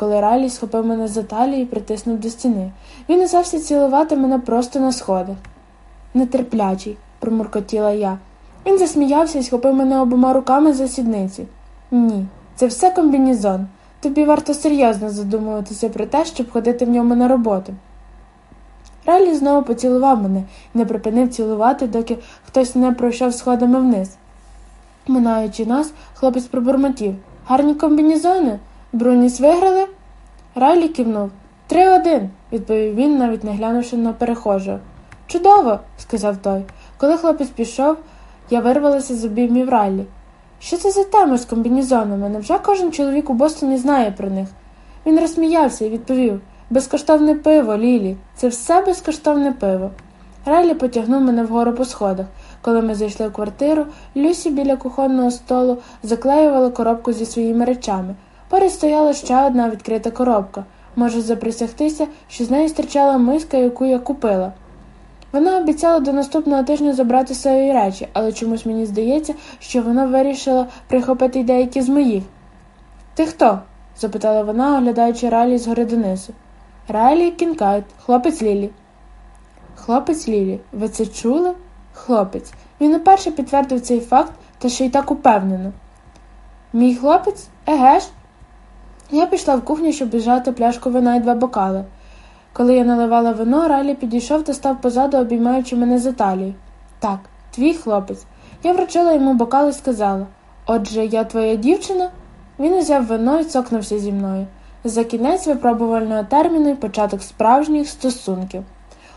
коли Райлі схопив мене за талію і притиснув до стіни. Він узявся цілувати мене просто на сходах. Нетерплячий, промуркотіла я. Він засміявся і схопив мене обома руками за сідниці. Ні, це все комбінізон. Тобі варто серйозно задумуватися про те, щоб ходити в ньому на роботу. Райлі знову поцілував мене і не припинив цілувати, доки хтось не пройшов сходами вниз. Минаючи нас, хлопець пробурмотів. Гарні комбінізони? Бруніс виграли? Райлі кивнув. Три один, відповів він, навіть не глянувши на перехожого. Чудово, сказав той. Коли хлопець пішов, я вирвалася з обіймів Райлі. Що це за тема з комбінізонами? Невже кожен чоловік у Бостоні знає про них? Він розсміявся і відповів Безкоштовне пиво, Лілі, це все безкоштовне пиво. Райлі потягнув мене вгору по сходах. Коли ми зайшли в квартиру, Люсі біля кухонного столу заклеювала коробку зі своїми речами. Поряд стояла ще одна відкрита коробка. Можу заприсягтися, що з неї стирчала миска, яку я купила. Вона обіцяла до наступного тижня забрати свої речі, але чомусь мені здається, що вона вирішила прихопити деякі з моїх. Ти хто? запитала вона, оглядаючи Райлі згори донизу. Райлі Кінкейд, хлопець Лілі. Хлопець Лілі, ви це чули? Хлопець. Він уперше підтвердив цей факт, та ще й так упевнено. Мій хлопець? Еге ж? Я пішла в кухню, щоб взяти пляшку вина і два бокали. Коли я наливала вино, Райлі підійшов та став позаду, обіймаючи мене за талію. Так, твій хлопець. Я вручила йому бокал і сказала Отже, я твоя дівчина? Він узяв вино і цокнувся зі мною. За кінець випробувального терміну і початок справжніх стосунків.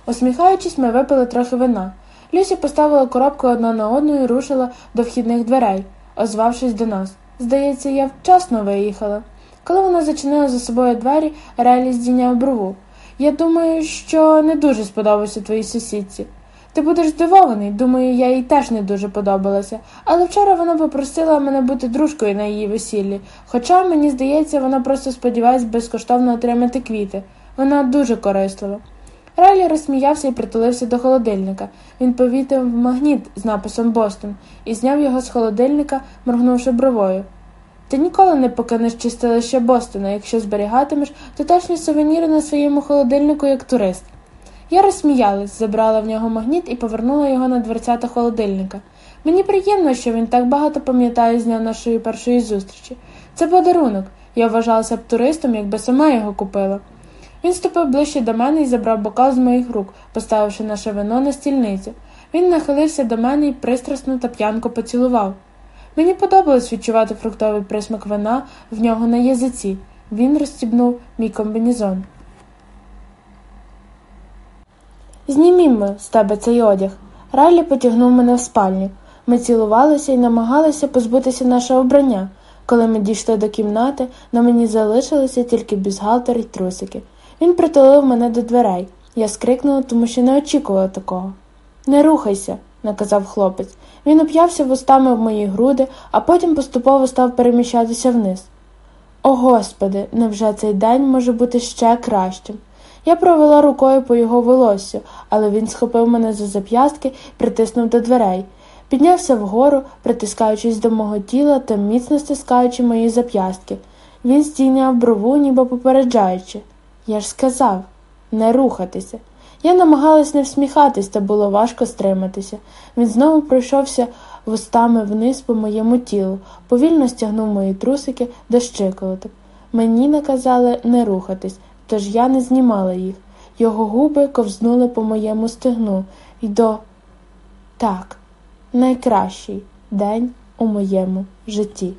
Усміхаючись, ми випили трохи вина. Люсі поставила коробку одна на одну і рушила до вхідних дверей, озвавшись до нас. Здається, я вчасно виїхала. Коли вона зачинила за собою двері, Релі здійняв брову. Я думаю, що не дуже сподобався твоїй сусідці. Ти будеш здивований, думаю, я їй теж не дуже подобалася, але вчора вона попросила мене бути дружкою на її весіллі, хоча, мені здається, вона просто сподівається безкоштовно отримати квіти. Вона дуже корислива. Райлі розсміявся і притулився до холодильника. Він повітив магніт з написом Бостон і зняв його з холодильника, моргнувши бровою. Ти ніколи не покинеш чистилище Бостона, якщо зберігатимеш тутешні сувеніри на своєму холодильнику як турист. Я розсміялась, забрала в нього магніт і повернула його на дверцята холодильника. Мені приємно, що він так багато пам'ятає з дня нашої першої зустрічі. Це подарунок. Я вважалася б туристом, якби сама його купила. Він ступив ближче до мене і забрав бокал з моїх рук, поставивши наше вино на стільницю. Він нахилився до мене і пристрасно та п'янко поцілував. Мені подобалось відчувати фруктовий присмак вина в нього на язиці. Він розстібнув мій комбінезон. Знімімо з тебе цей одяг. Райлі потягнув мене в спальню. Ми цілувалися і намагалися позбутися нашого обрання. Коли ми дійшли до кімнати, на мені залишилися тільки бюзгалтер і трусики. Він притулив мене до дверей. Я скрикнула, тому що не очікувала такого. Не рухайся, наказав хлопець. Він оп'явся вустами в мої груди, а потім поступово став переміщатися вниз. О Господи, невже цей день може бути ще кращим? Я провела рукою по його волосю, але він схопив мене за зап'ястки і притиснув до дверей. Піднявся вгору, притискаючись до мого тіла та міцно стискаючи мої зап'ястки. Він стійняв брову, ніби попереджаючи. Я ж сказав не рухатися. Я намагалась не всміхатись, та було важко стриматися. Він знову пройшовся вустами вниз по моєму тілу, повільно стягнув мої трусики до щиколоток. Мені наказали не рухатись, тож я не знімала їх. Його губи ковзнули по моєму стегну і до так, найкращий день у моєму житті.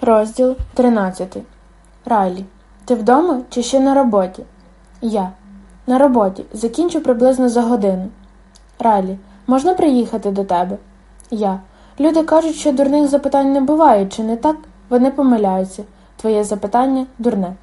Розділ 13. Райлі. Ти вдома чи ще на роботі? Я. На роботі. Закінчу приблизно за годину. Райлі, можна приїхати до тебе? Я. Люди кажуть, що дурних запитань не буває, чи не так? Вони помиляються. Твоє запитання дурне.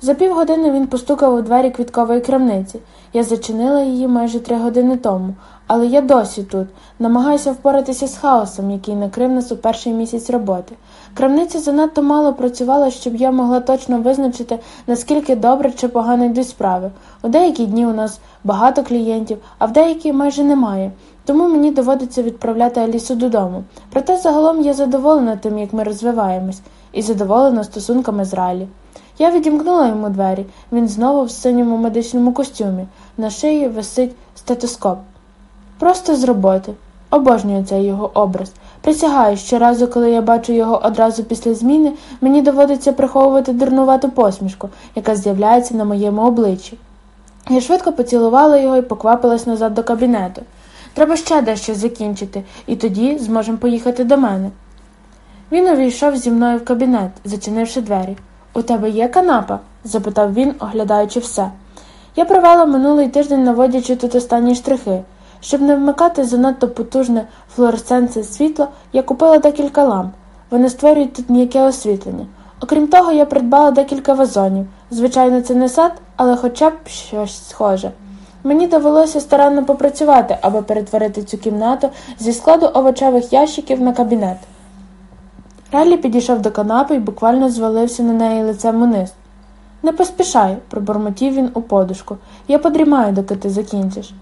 За півгодини він постукав у двері квіткової крамниці. Я зачинила її майже три години тому, але я досі тут, намагаюся впоратися з хаосом, який накрив нас у перший місяць роботи. Крамниця занадто мало працювала, щоб я могла точно визначити, наскільки добре чи погано йдуть справи. У деякі дні у нас багато клієнтів, а в деякі майже немає. Тому мені доводиться відправляти Алісу додому. Проте загалом я задоволена тим, як ми розвиваємось, і задоволена стосунками з Ралі. Я відімкнула йому двері. Він знову в синьому медичному костюмі. На шиї висить стетоскоп. Просто з роботи. Обожнюю цей його образ. Присягаю, щоразу, коли я бачу його одразу після зміни, мені доводиться приховувати дурнувату посмішку, яка з'являється на моєму обличчі. Я швидко поцілувала його і поквапилась назад до кабінету. Треба ще дещо закінчити, і тоді зможемо поїхати до мене. Він увійшов зі мною в кабінет, зачинивши двері. У тебе є канапа? запитав він, оглядаючи все. Я провела минулий тиждень, наводячи тут останні штрихи. Щоб не вмикати занадто потужне флуоресцентне світло, я купила декілька ламп. Вони створюють тут м'яке освітлення. Окрім того, я придбала декілька вазонів. Звичайно, це не сад, але хоча б щось схоже. Мені довелося старанно попрацювати, аби перетворити цю кімнату зі складу овочевих ящиків на кабінет. Раллі підійшов до канапи і буквально звалився на неї лицем униз. Не поспішай, пробурмотів він у подушку. Я подрімаю, доки ти закінчиш.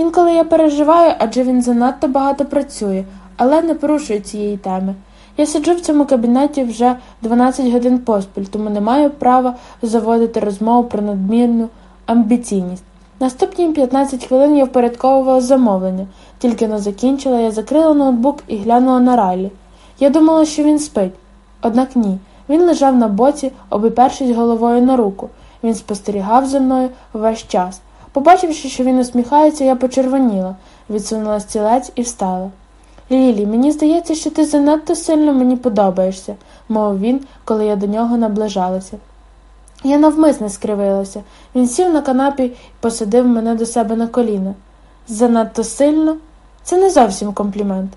Інколи я переживаю, адже він занадто багато працює, але не порушую цієї теми. Я сиджу в цьому кабінеті вже 12 годин поспіль, тому не маю права заводити розмову про надмірну амбіційність. Наступні 15 хвилин я впорядковувала замовлення, тільки но закінчила, я закрила ноутбук і глянула на ралі. Я думала, що він спить, однак ні. Він лежав на боці, обіпершись головою на руку. Він спостерігав за мною весь час. Побачивши, що він усміхається, я почервоніла, відсунула стілець і встала. Лілі, мені здається, що ти занадто сильно мені подобаєшся, мовив він, коли я до нього наближалася. Я навмисне скривилася. Він сів на канапі і посадив мене до себе на коліна. Занадто сильно? Це не зовсім комплімент.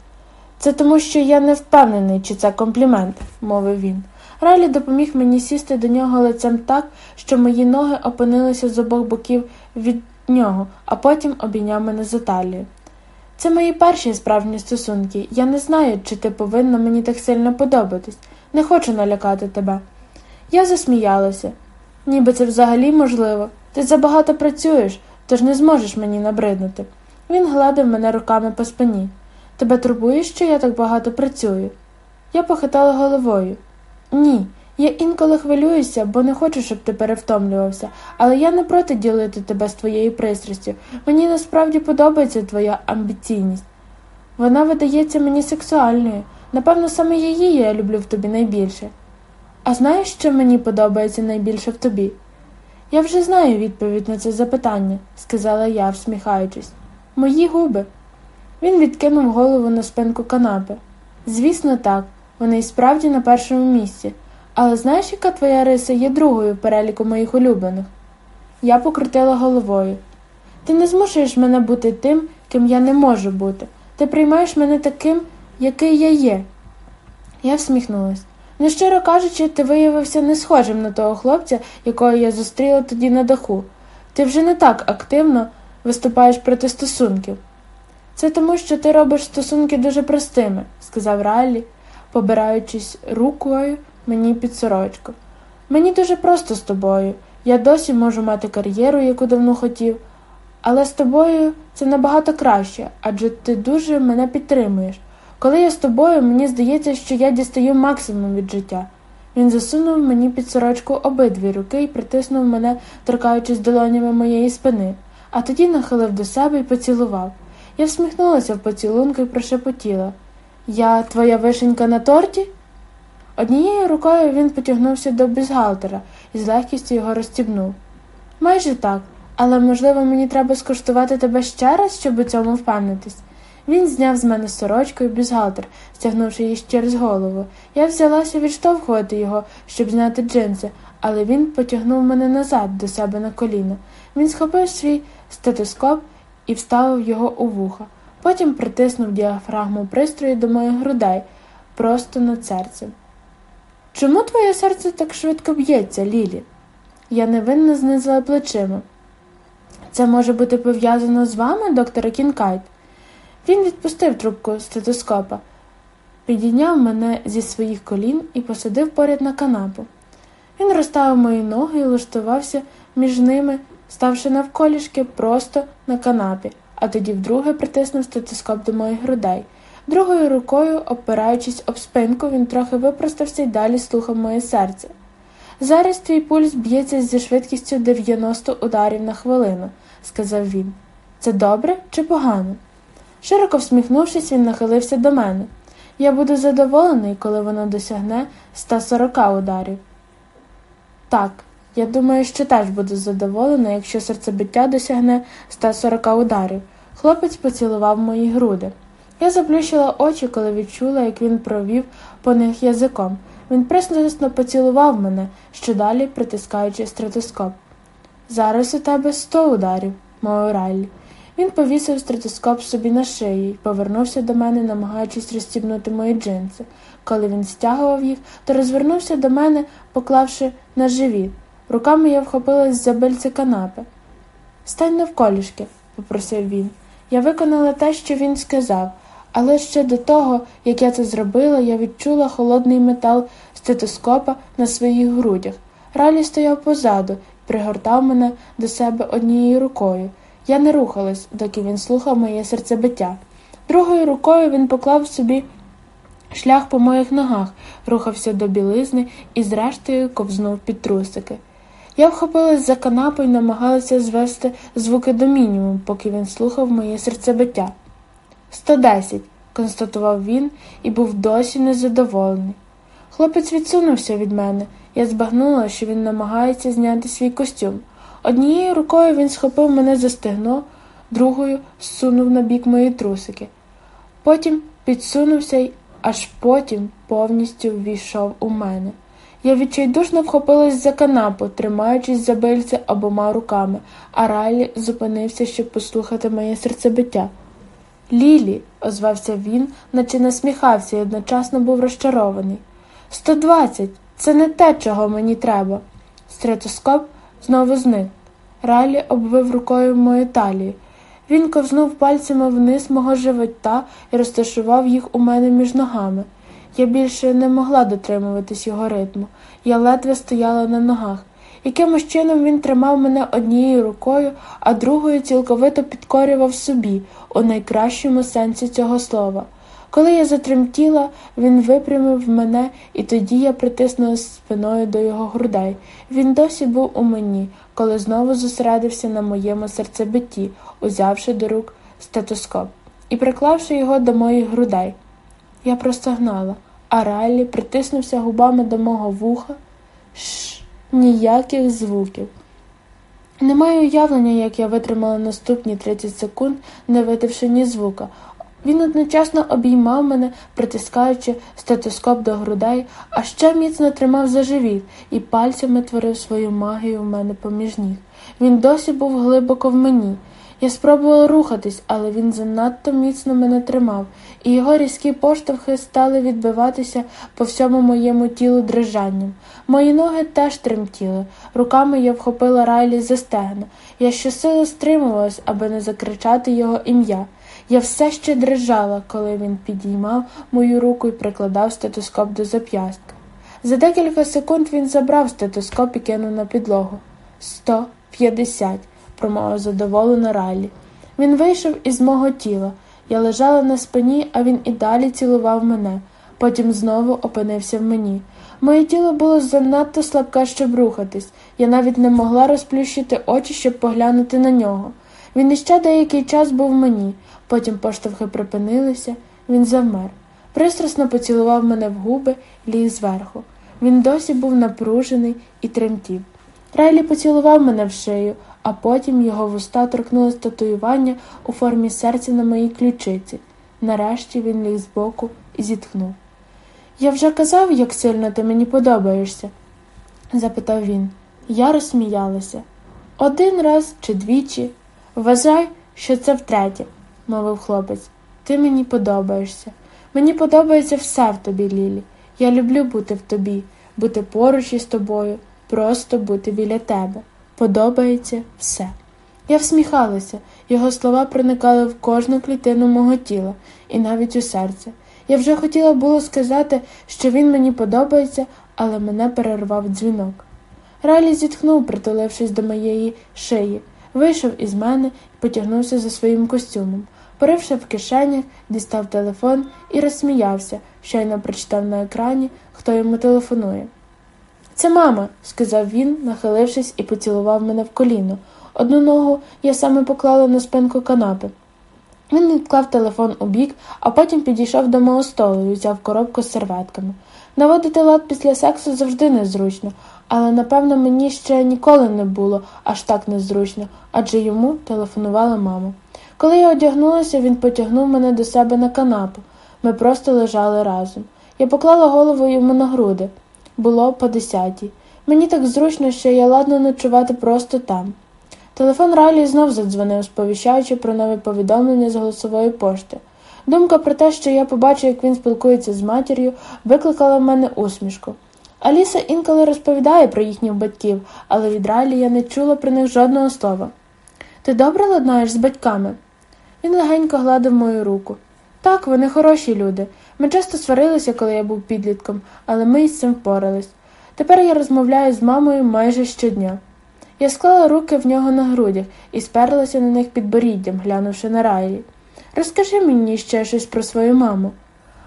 Це тому, що я не впевнений, чи це комплімент, мовив він. Ралі допоміг мені сісти до нього лицем так, що мої ноги опинилися з обох боків від нього, а потім обійняв мене за талію. Це мої перші справжні стосунки. Я не знаю, чи ти повинна мені так сильно подобатись. Не хочу налякати тебе. Я засміялася. Ніби це взагалі можливо. Ти забагато працюєш, тож не зможеш мені набриднути. Він гладив мене руками по спині. Тебе турбує, що я так багато працюю? Я похитала головою. Ні, я інколи хвилююся, бо не хочу, щоб ти перевтомлювався, але я не проти ділити тебе з твоєю пристрастю. Мені насправді подобається твоя амбіційність. Вона видається мені сексуальною. Напевно, саме її я люблю в тобі найбільше. А знаєш, що мені подобається найбільше в тобі? Я вже знаю відповідь на це запитання, сказала я, всміхаючись. Мої губи. Він відкинув голову на спинку канапи. Звісно, так, вони і справді на першому місці. Але знаєш, яка твоя риса є другою в переліку моїх улюблених? Я покрутила головою. Ти не змушуєш мене бути тим, ким я не можу бути. Ти приймаєш мене таким, який я є. Я всміхнулась. Нещиро кажучи, ти виявився не схожим на того хлопця, якого я зустріла тоді на даху. Ти вже не так активно виступаєш проти стосунків. Це тому, що ти робиш стосунки дуже простими, сказав Раллі, побираючись рукою мені під сорочку. Мені дуже просто з тобою. Я досі можу мати кар'єру, яку давно хотів, але з тобою це набагато краще, адже ти дуже мене підтримуєш. Коли я з тобою, мені здається, що я дістаю максимум від життя. Він засунув мені під сорочку обидві руки і притиснув мене, торкаючись долонями моєї спини, а тоді нахилив до себе і поцілував. Я всміхнулася в поцілунку і прошепотіла Я твоя вишенька на торті? Однією рукою він потягнувся до бюзгалтера і з легкістю його розстібнув. Майже так, але, можливо, мені треба скуштувати тебе ще раз, щоб у цьому впевнитись. Він зняв з мене сорочку і бюзгалтер, стягнувши її через голову. Я взялася відштовхувати його, щоб зняти джинси, але він потягнув мене назад до себе на коліно. Він схопив свій стетоскоп і вставив його у вуха. Потім притиснув діафрагму пристрою до моїх грудей просто над серцем. Чому твоє серце так швидко б'ється, Лілі? Я невинно знизила плечима. Це може бути пов'язано з вами, доктора Кінкайт? Він відпустив трубку стетоскопа, підійняв мене зі своїх колін і посадив поряд на канапу. Він розставив мої ноги і влаштувався між ними, ставши навколішки просто на канапі, а тоді вдруге притиснув стетоскоп до моїх грудей. Другою рукою, опираючись об спинку, він трохи випростався й далі слухав моє серце. Зараз твій пульс б'ється зі швидкістю 90 ударів на хвилину, сказав він. Це добре чи погано? Широко всміхнувшись, він нахилився до мене. Я буду задоволений, коли воно досягне 140 ударів. Так, я думаю, що теж буду задоволений, якщо серцебиття досягне 140 ударів. Хлопець поцілував мої груди. Я заплющила очі, коли відчула, як він провів по них язиком. Він пристрасно поцілував мене, що далі притискаючи стретоскоп. Зараз у тебе сто ударів, мовив Райлі. Він повісив стретоскоп собі на шиї і повернувся до мене, намагаючись розстібнути мої джинси. Коли він стягував їх, то розвернувся до мене, поклавши на живіт. Руками я вхопилась за бельце канапи. Стань навколішки, попросив він. Я виконала те, що він сказав, але ще до того, як я це зробила, я відчула холодний метал стетоскопа на своїх грудях. Ралі стояв позаду пригортав мене до себе однією рукою. Я не рухалась, доки він слухав моє серцебиття. Другою рукою він поклав собі шлях по моїх ногах, рухався до білизни і, зрештою, ковзнув під трусики. Я вхопилась за канапу і намагалася звести звуки до мінімуму, поки він слухав моє серцебиття. Сто десять, констатував він і був досі незадоволений. Хлопець відсунувся від мене. Я збагнула, що він намагається зняти свій костюм. Однією рукою він схопив мене за стегно, другою зсунув на бік мої трусики. Потім підсунувся й аж потім повністю ввійшов у мене. Я відчайдушно вхопилась за канапу, тримаючись за бильце обома руками, а Райлі зупинився, щоб послухати моє серцебиття. Лілі, озвався він, наче насміхався і одночасно був розчарований. Сто двадцять. Це не те, чого мені треба. Стретоскоп знову зник. Райлі обвив рукою мою талію. Він ковзнув пальцями вниз мого живота і розташував їх у мене між ногами. Я більше не могла дотримуватись його ритму. Я ледве стояла на ногах. Якимось чином він тримав мене однією рукою, а другою цілковито підкорював собі, у найкращому сенсі цього слова. Коли я затремтіла, він випрямив мене, і тоді я притиснула спиною до його грудей. Він досі був у мені, коли знову зосередився на моєму серцебитті, узявши до рук стетоскоп і приклавши його до моїх грудей. Я простогнала, а Райлі притиснувся губами до мого вуха. Шш, ніяких звуків. Не маю уявлення, як я витримала наступні 30 секунд, не видавши ні звука. Він одночасно обіймав мене, притискаючи стетоскоп до грудей, а ще міцно тримав за живіт і пальцями творив свою магію в мене поміж ніг. Він досі був глибоко в мені. Я спробувала рухатись, але він занадто міцно мене тримав, і його різкі поштовхи стали відбиватися по всьому моєму тілу дрижанням. Мої ноги теж тремтіли. Руками я вхопила Райлі за стегна. Я щосили стримувалась, аби не закричати його ім'я. Я все ще дрижала, коли він підіймав мою руку і прикладав стетоскоп до зап'ястка. За декілька секунд він забрав стетоскоп і кинув на підлогу. Сто п'ятдесят, промовив задоволено Райлі. Він вийшов із мого тіла. Я лежала на спині, а він і далі цілував мене. Потім знову опинився в мені. Моє тіло було занадто слабке, щоб рухатись. Я навіть не могла розплющити очі, щоб поглянути на нього. Він іще деякий час був в мені. Потім поштовхи припинилися, він завмер. Пристрасно поцілував мене в губи, ліг зверху. Він досі був напружений і тремтів. Райлі поцілував мене в шию, а потім його вуста торкнулись татуювання у формі серця на моїй ключиці. Нарешті він ліг збоку і зітхнув. Я вже казав, як сильно ти мені подобаєшся? запитав він. Я розсміялася. Один раз чи двічі. Вважай, що це втретє мовив хлопець. Ти мені подобаєшся. Мені подобається все в тобі, Лілі. Я люблю бути в тобі, бути поруч із тобою, просто бути біля тебе. Подобається все. Я всміхалася, його слова проникали в кожну клітину мого тіла і навіть у серце. Я вже хотіла було сказати, що він мені подобається, але мене перервав дзвінок. Райлі зітхнув, притулившись до моєї шиї, вийшов із мене і потягнувся за своїм костюмом. Поривши в кишенях, дістав телефон і розсміявся, щойно прочитав на екрані, хто йому телефонує. Це мама, сказав він, нахилившись і поцілував мене в коліно. Одну ногу я саме поклала на спинку канапи. Він відклав телефон у бік, а потім підійшов до мого столу і взяв коробку з серветками. Наводити лад після сексу завжди незручно, але напевно мені ще ніколи не було аж так незручно, адже йому телефонувала мама. Коли я одягнулася, він потягнув мене до себе на канапу. Ми просто лежали разом. Я поклала голову йому на груди. Було по десятій. Мені так зручно, що я ладно ночувати просто там. Телефон Райлі знов задзвонив, сповіщаючи про нове повідомлення з голосової пошти. Думка про те, що я побачу, як він спілкується з матір'ю, викликала в мене усмішку. Аліса інколи розповідає про їхніх батьків, але від Райлі я не чула про них жодного слова. Ти добре ладнаєш з батьками? Він легенько гладив мою руку. Так, вони хороші люди. Ми часто сварилися, коли я був підлітком, але ми із цим впорались. Тепер я розмовляю з мамою майже щодня. Я склала руки в нього на грудях і сперлася на них підборіддям, глянувши на Райлі. Розкажи мені ще щось про свою маму.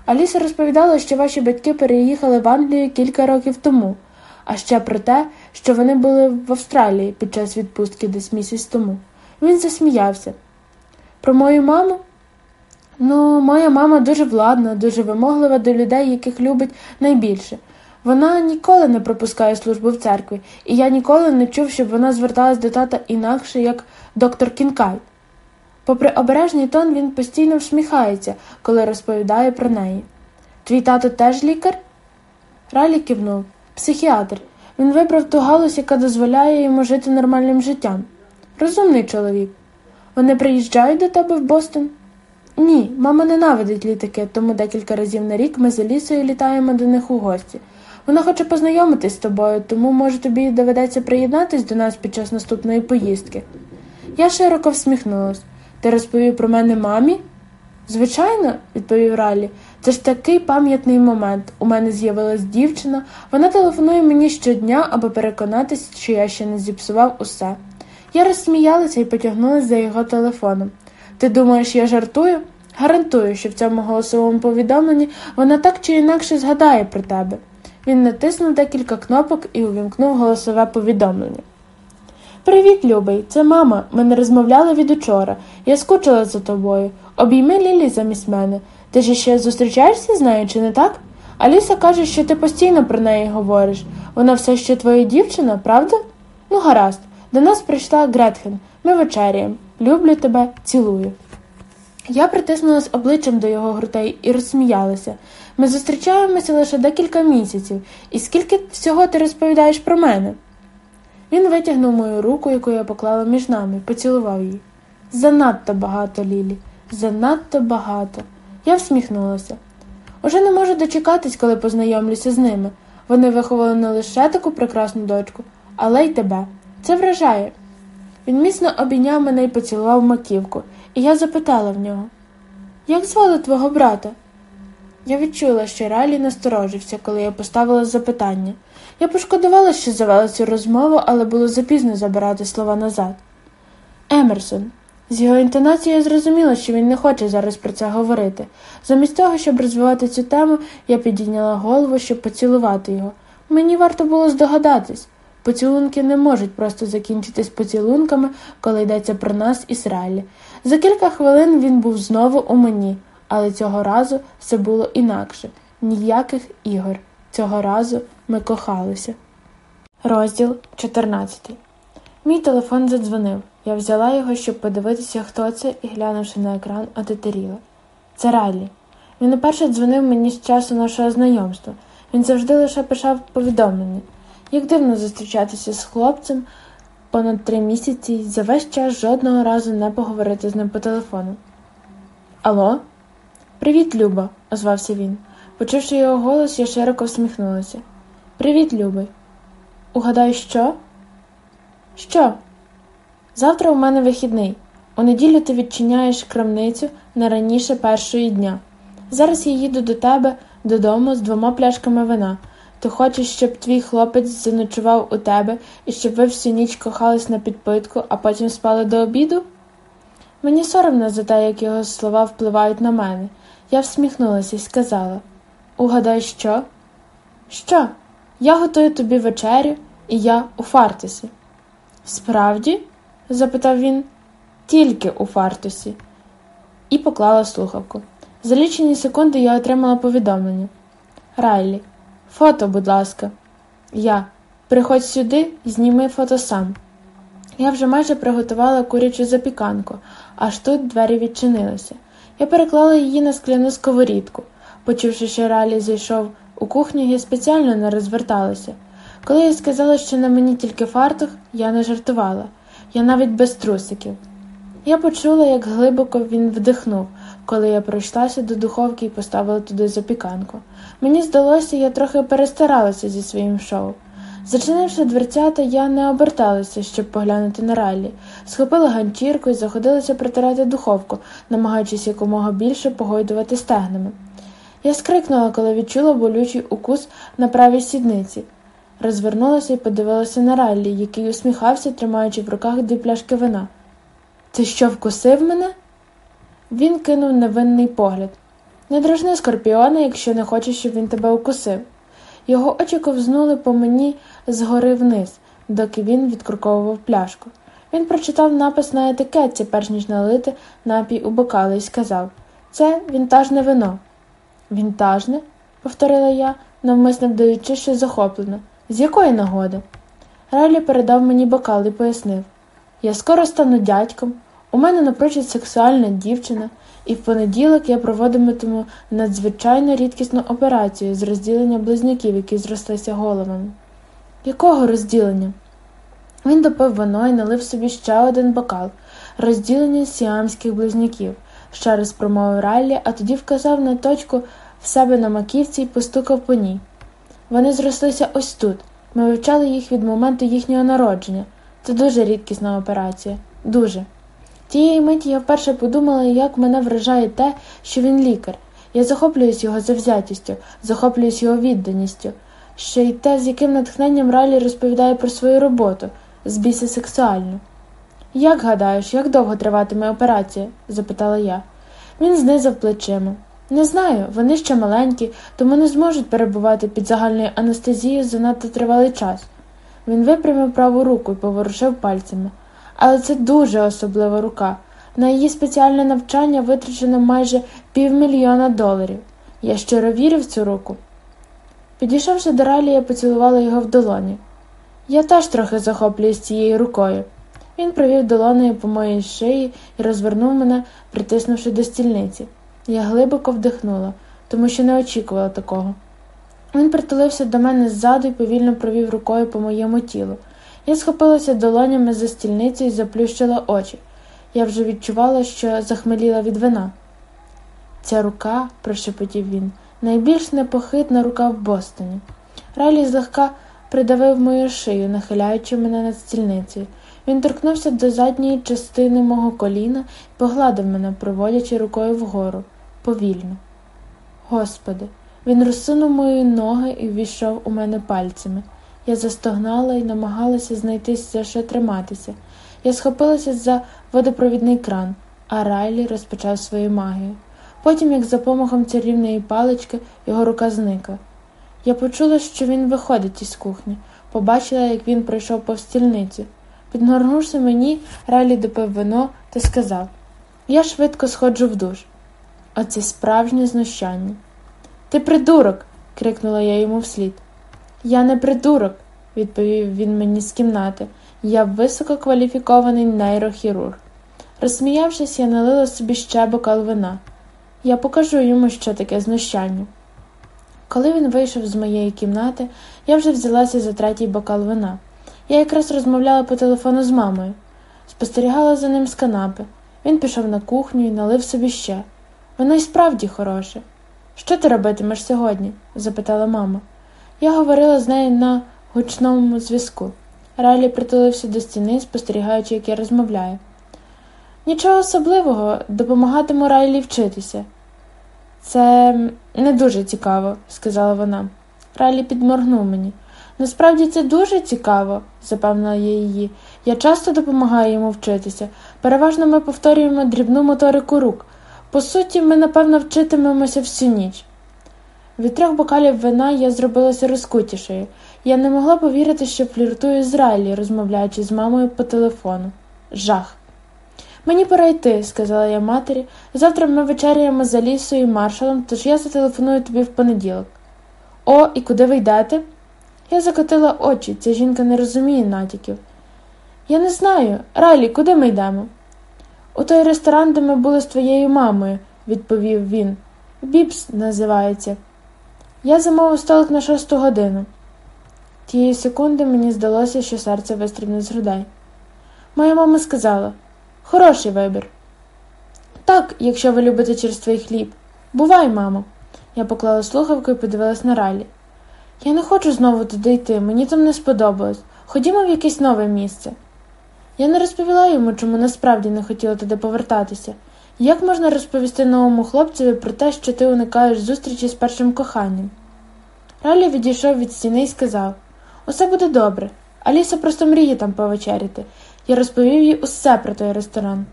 Аліса розповідала, що ваші батьки переїхали в Англію кілька років тому, а ще про те, що вони були в Австралії під час відпустки десь місяць тому. Він засміявся. Про мою маму? Ну, моя мама дуже владна, дуже вимоглива до людей, яких любить найбільше. Вона ніколи не пропускає службу в церкві, і я ніколи не чув, щоб вона зверталась до тата інакше, як доктор Кінкай. Попри обережний тон, він постійно всміхається, коли розповідає про неї. Твій тато теж лікар? Ралі кивнув. Психіатр. Він вибрав ту галузь, яка дозволяє йому жити нормальним життям. Розумний чоловік. Вони приїжджають до тебе в Бостон? Ні, мама ненавидить літаки, тому декілька разів на рік ми з Алісою літаємо до них у гості. Вона хоче познайомитись з тобою, тому, може, тобі доведеться приєднатись до нас під час наступної поїздки. Я широко всміхнулась. Ти розповів про мене мамі? Звичайно, відповів Ралі. Це ж такий пам'ятний момент. У мене з'явилась дівчина, вона телефонує мені щодня, аби переконатись, що я ще не зіпсував усе. Я розсміялася і потягнулася за його телефоном. Ти думаєш, я жартую? Гарантую, що в цьому голосовому повідомленні вона так чи інакше згадає про тебе. Він натиснув декілька кнопок і увімкнув голосове повідомлення. Привіт, любий, це мама. Ми не розмовляли від учора. Я скучила за тобою. Обійми Лілі замість мене. Ти ж ще зустрічаєшся з нею, чи не так? Аліса каже, що ти постійно про неї говориш. Вона все ще твоя дівчина, правда? Ну, гаразд. До нас прийшла Гретхен. Ми вечеряємо. Люблю тебе, цілую. Я притиснулась обличчям до його грудей і розсміялася. Ми зустрічаємося лише декілька місяців, і скільки всього ти розповідаєш про мене? Він витягнув мою руку, яку я поклала між нами, поцілував її. Занадто багато, Лілі, занадто багато. Я всміхнулася. Уже не можу дочекатись, коли познайомлюся з ними. Вони виховали не лише таку прекрасну дочку, але й тебе. Це вражає. Він міцно обійняв мене і поцілував маківку, і я запитала в нього Як звали твого брата? Я відчула, що Райлі насторожився, коли я поставила запитання. Я пошкодувала, що завела цю розмову, але було запізно забирати слова назад. Емерсон. З його інтонацією я зрозуміла, що він не хоче зараз про це говорити. Замість того, щоб розвивати цю тему, я підійняла голову, щоб поцілувати його. Мені варто було здогадатись. Поцілунки не можуть просто закінчитись поцілунками, коли йдеться про нас із Райлі. За кілька хвилин він був знову у мені, але цього разу все було інакше ніяких ігор. Цього разу ми кохалися. Розділ 14 Мій телефон задзвонив. Я взяла його, щоб подивитися, хто це, і глянувши на екран, отетеріла. Це Райлі. Він уперше дзвонив мені з часу нашого знайомства. Він завжди лише писав повідомлення. Як дивно зустрічатися з хлопцем понад три місяці і за весь час жодного разу не поговорити з ним по телефону. Алло? Привіт, Люба, озвався він. Почувши його голос, я широко всміхнулася. Привіт, Любий. Угадай, що? Що? Завтра у мене вихідний. У неділю ти відчиняєш крамницю не раніше першої дня. Зараз я їду до тебе додому з двома пляшками вина. Ти хочеш, щоб твій хлопець заночував у тебе і щоб ви всю ніч кохались на підпитку, а потім спали до обіду? Мені соромно за те, як його слова впливають на мене. Я всміхнулася і сказала Угадай, що? Що? Я готую тобі вечерю, і я у фартусі. Справді? запитав він, тільки у фартусі, і поклала слухавку. За лічені секунди я отримала повідомлення. Райлі, фото, будь ласка. Я. Приходь сюди зніми фото сам. Я вже майже приготувала курячу запіканку, аж тут двері відчинилися. Я переклала її на скляну сковорідку. Почувши, що Райлі зайшов у кухню, я спеціально не розверталася. Коли я сказала, що на мені тільки фартух, я не жартувала, я навіть без трусиків. Я почула, як глибоко він вдихнув, коли я пройшлася до духовки і поставила туди запіканку. Мені здалося, я трохи перестаралася зі своїм шоу. Зачинивши дверцята, я не оберталася, щоб поглянути на раллі, схопила ганчірку і заходилася протирати духовку, намагаючись якомога більше погойдувати стегнами. Я скрикнула, коли відчула болючий укус на правій сідниці. Розвернулася і подивилася на Раллі, який усміхався, тримаючи в руках дві пляшки вина. Ти що, вкусив мене? Він кинув невинний погляд. Не дражни скорпіона, якщо не хочеш, щоб він тебе укусив. Його очі ковзнули по мені згори вниз, доки він відкурковував пляшку. Він прочитав напис на етикетці, перш ніж налити напій у бокали, і сказав це вінтажне вино. Вінтажне? повторила я, навмисно вдаючи, що захоплено. З якої нагоди? Райлі передав мені бокал і пояснив я скоро стану дядьком, у мене напрочуд сексуальна дівчина, і в понеділок я проводитиму надзвичайно рідкісну операцію з розділення близнюків, які зрослися головами. Якого розділення? Він допив вино і налив собі ще один бокал розділення сіамських близнюків, ще раз промовив Райлі, а тоді вказав на точку в себе на маківці і постукав по ній. Вони зрослися ось тут. Ми вивчали їх від моменту їхнього народження. Це дуже рідкісна операція. Дуже. Тієї миті я вперше подумала, як мене вражає те, що він лікар. Я захоплююсь його завзятістю, захоплююсь його відданістю, ще й те, з яким натхненням Ралі розповідає про свою роботу, з біса сексуальну. Як гадаєш, як довго триватиме операція? запитала я. Він знизав плечима. Не знаю, вони ще маленькі, тому не зможуть перебувати під загальною анестезією занадто тривалий час. Він випрямив праву руку і поворушив пальцями. Але це дуже особлива рука. На її спеціальне навчання витрачено майже півмільйона доларів. Я щиро вірю в цю руку. Підійшовши до ралі, я поцілувала його в долоні. Я теж трохи захоплююсь цією рукою. Він провів долонею по моїй шиї і розвернув мене, притиснувши до стільниці. Я глибоко вдихнула, тому що не очікувала такого. Він притулився до мене ззаду і повільно провів рукою по моєму тілу. Я схопилася долонями за стільницю і заплющила очі. Я вже відчувала, що захмеліла від вина. Ця рука, прошепотів він, найбільш непохитна рука в Бостоні. Райлі злегка придавив мою шию, нахиляючи мене над стільницею. Він торкнувся до задньої частини мого коліна і погладив мене, проводячи рукою вгору, повільно. Господи, він розсунув мої ноги і ввійшов у мене пальцями. Я застогнала і намагалася знайтись за що триматися. Я схопилася за водопровідний кран, а Райлі розпочав свою магію. Потім, як за помахом чарівної палички, його рука зникла. Я почула, що він виходить із кухні, побачила, як він пройшов повз стільницю. Підгорнувши мені, Райлі допив вино та сказав Я швидко сходжу в душ. Оце справжнє знущання. Ти придурок. крикнула я йому вслід. Я не придурок, відповів він мені з кімнати. Я висококваліфікований нейрохірург. Розсміявшись, я налила собі ще бокал вина. Я покажу йому, що таке знущання. Коли він вийшов з моєї кімнати, я вже взялася за третій бокал вина. Я якраз розмовляла по телефону з мамою, спостерігала за ним з канапи. Він пішов на кухню і налив собі ще. Воно й справді хороше. Що ти робитимеш сьогодні? запитала мама. Я говорила з нею на гучному зв'язку. Райлі притулився до стіни, спостерігаючи, як я розмовляю. Нічого особливого, допомагатиму Райлі вчитися. Це не дуже цікаво, сказала вона. Райлі підморгнув мені. Насправді це дуже цікаво, запевнила я її. Я часто допомагаю йому вчитися. Переважно ми повторюємо дрібну моторику рук. По суті, ми, напевно, вчитимемося всю ніч. Від трьох бокалів вина я зробилася розкутішою. Я не могла повірити, що фліртую з Райлі, розмовляючи з мамою по телефону. Жах. Мені пора йти, сказала я матері. Завтра ми вечеряємо за лісою і маршалом, тож я зателефоную тобі в понеділок. О, і куди ви йдете? Я закотила очі, ця жінка не розуміє натяків. Я не знаю. Райлі, куди ми йдемо? У той ресторан, де ми були з твоєю мамою, відповів він. Бібс називається. Я замовив столик на шосту годину. Тієї секунди мені здалося, що серце вистрібне з грудей. Моя мама сказала хороший вибір. Так, якщо ви любите черствий хліб. Бувай, мамо. Я поклала слухавку і подивилась на Райлі. Я не хочу знову туди йти, мені там не сподобалось. Ходімо в якесь нове місце. Я не розповіла йому, чому насправді не хотіла туди повертатися. Як можна розповісти новому хлопцеві про те, що ти уникаєш зустрічі з першим коханням? Ралі відійшов від стіни і сказав Усе буде добре. Аліса просто мріє там повечеряти. Я розповів їй усе про той ресторан.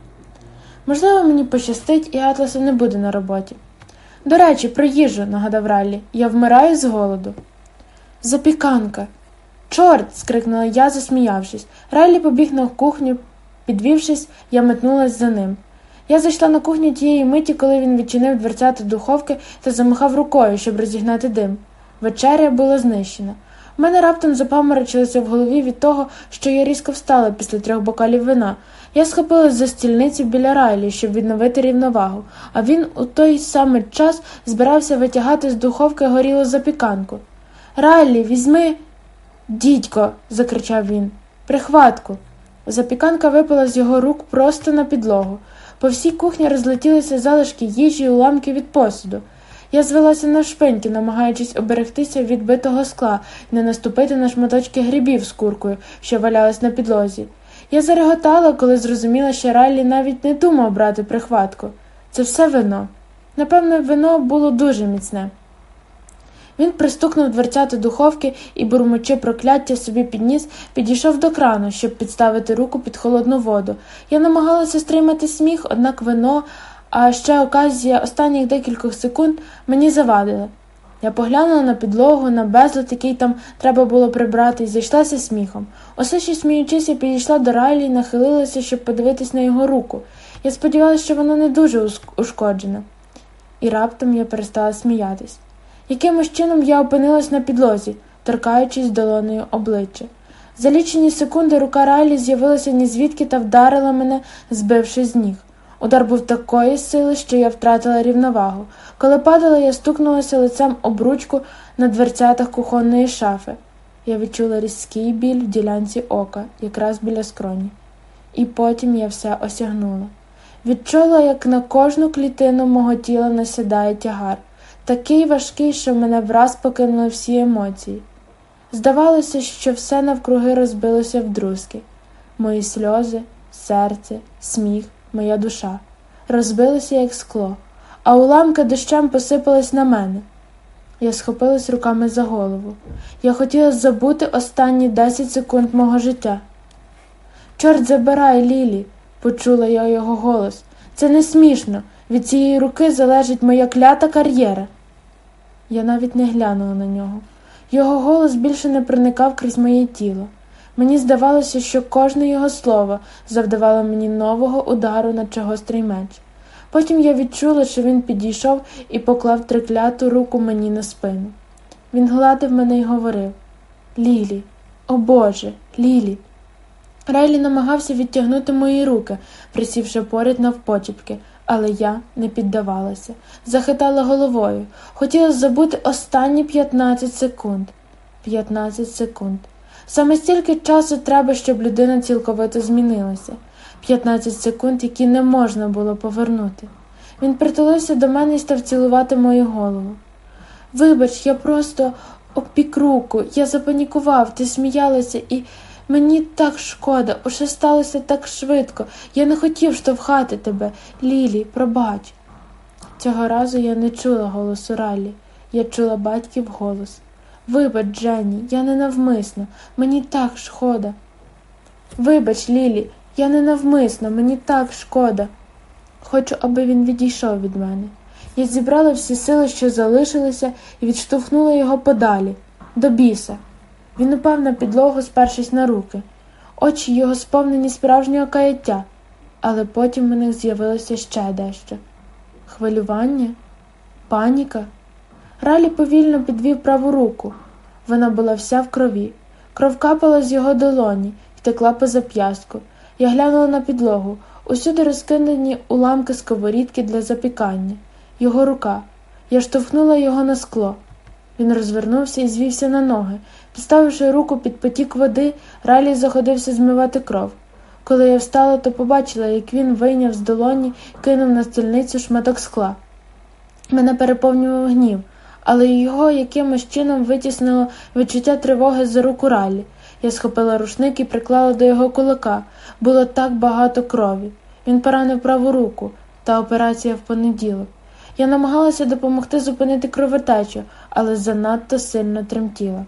Можливо, мені пощастить, і Атласа не буде на роботі. До речі, про їжу, нагадав Раллі, я вмираю з голоду. Запіканка. Чорт. скрикнула я, засміявшись. Райлі побіг на кухню, підвівшись, я метнулась за ним. Я зайшла на кухню тієї миті, коли він відчинив дверцята духовки та замахав рукою, щоб розігнати дим. Вечеря була знищена. У мене раптом запаморочилося в голові від того, що я різко встала після трьох бокалів вина. Я схопилась за стільницю біля Райлі, щоб відновити рівновагу, а він у той самий час збирався витягати з духовки горілу запіканку. Райлі, візьми. Дідько, закричав він. Прихватку. Запіканка випала з його рук просто на підлогу. По всій кухні розлетілися залишки їжі й уламки від посуду. Я звелася на шпиньки, намагаючись оберегтися від битого скла і не наступити на шматочки грибів з куркою, що валялись на підлозі. Я зареготала, коли зрозуміла, що Райлі навіть не думав брати прихватку. Це все вино. Напевно, вино було дуже міцне. Він пристукнув дверцята духовки і, бурмочи прокляття собі підніс, підійшов до крану, щоб підставити руку під холодну воду. Я намагалася стримати сміх, однак вино, а ще оказія останніх декількох секунд мені завадили. Я поглянула на підлогу, на безлад, який там треба було прибрати, і зайшлася сміхом. Усе ще сміючись, я підійшла до Райлі і нахилилася, щоб подивитись на його руку. Я сподівалася, що вона не дуже ушкоджена. І раптом я перестала сміятись. Якимось чином я опинилась на підлозі, торкаючись долоною обличчя. За лічені секунди рука Райлі з'явилася ні звідки та вдарила мене, збивши з ніг. Удар був такої сили, що я втратила рівновагу. Коли падала, я стукнулася лицем об ручку на дверцятах кухонної шафи. Я відчула різкий біль в ділянці ока, якраз біля скроні. І потім я все осягнула. Відчула, як на кожну клітину мого тіла насідає тягар такий важкий, що мене враз покинули всі емоції. Здавалося, що все навкруги розбилося в друзки. Мої сльози, серце, сміх, моя душа розбилися, як скло, а уламки дощем посипались на мене. Я схопилась руками за голову. Я хотіла забути останні десять секунд мого життя. Чорт забирай, Лілі, почула я його голос. Це не смішно. Від цієї руки залежить моя клята кар'єра. Я навіть не глянула на нього. Його голос більше не проникав крізь моє тіло. Мені здавалося, що кожне його слово завдавало мені нового удару на чогострий меч. Потім я відчула, що він підійшов і поклав трикляту руку мені на спину. Він гладив мене і говорив Лілі, о Боже, Лілі. Райлі намагався відтягнути мої руки, присівши поряд навпочіпки, але я не піддавалася, захитала головою, хотіла забути останні 15 секунд. 15 секунд. Саме стільки часу треба, щоб людина цілковито змінилася. 15 секунд, які не можна було повернути. Він притулився до мене і став цілувати мою голову. Вибач, я просто обпік руку, я запанікував, ти сміялася і. Мені так шкода, усе сталося так швидко. Я не хотів штовхати тебе. Лілі, пробач. Цього разу я не чула голосу Раллі. Я чула батьків голос. Вибач, Дженні, я не навмисно, мені так шкода. Вибач, Лілі, я не навмисно, мені так шкода. Хочу, аби він відійшов від мене. Я зібрала всі сили, що залишилися, і відштовхнула його подалі, до біса. Він упав на підлогу, спершись на руки. Очі його сповнені справжнього каяття, але потім у них з'явилося ще дещо. Хвилювання, паніка. Ралі повільно підвів праву руку. Вона була вся в крові. Кров капала з його долоні і текла по зап'ястку. Я глянула на підлогу. Усюди розкидані уламки сковорідки для запікання. Його рука. Я штовхнула його на скло. Він розвернувся і звівся на ноги. Підставивши руку під потік води, Ралі заходився змивати кров. Коли я встала, то побачила, як він вийняв з долоні кинув на стільницю шматок скла. Мене переповнював гнів, але його якимось чином витіснило відчуття тривоги за руку Ралі. Я схопила рушник і приклала до його кулака. Було так багато крові. Він поранив праву руку, та операція в понеділок. Я намагалася допомогти зупинити кровотечу, але занадто сильно тремтіла.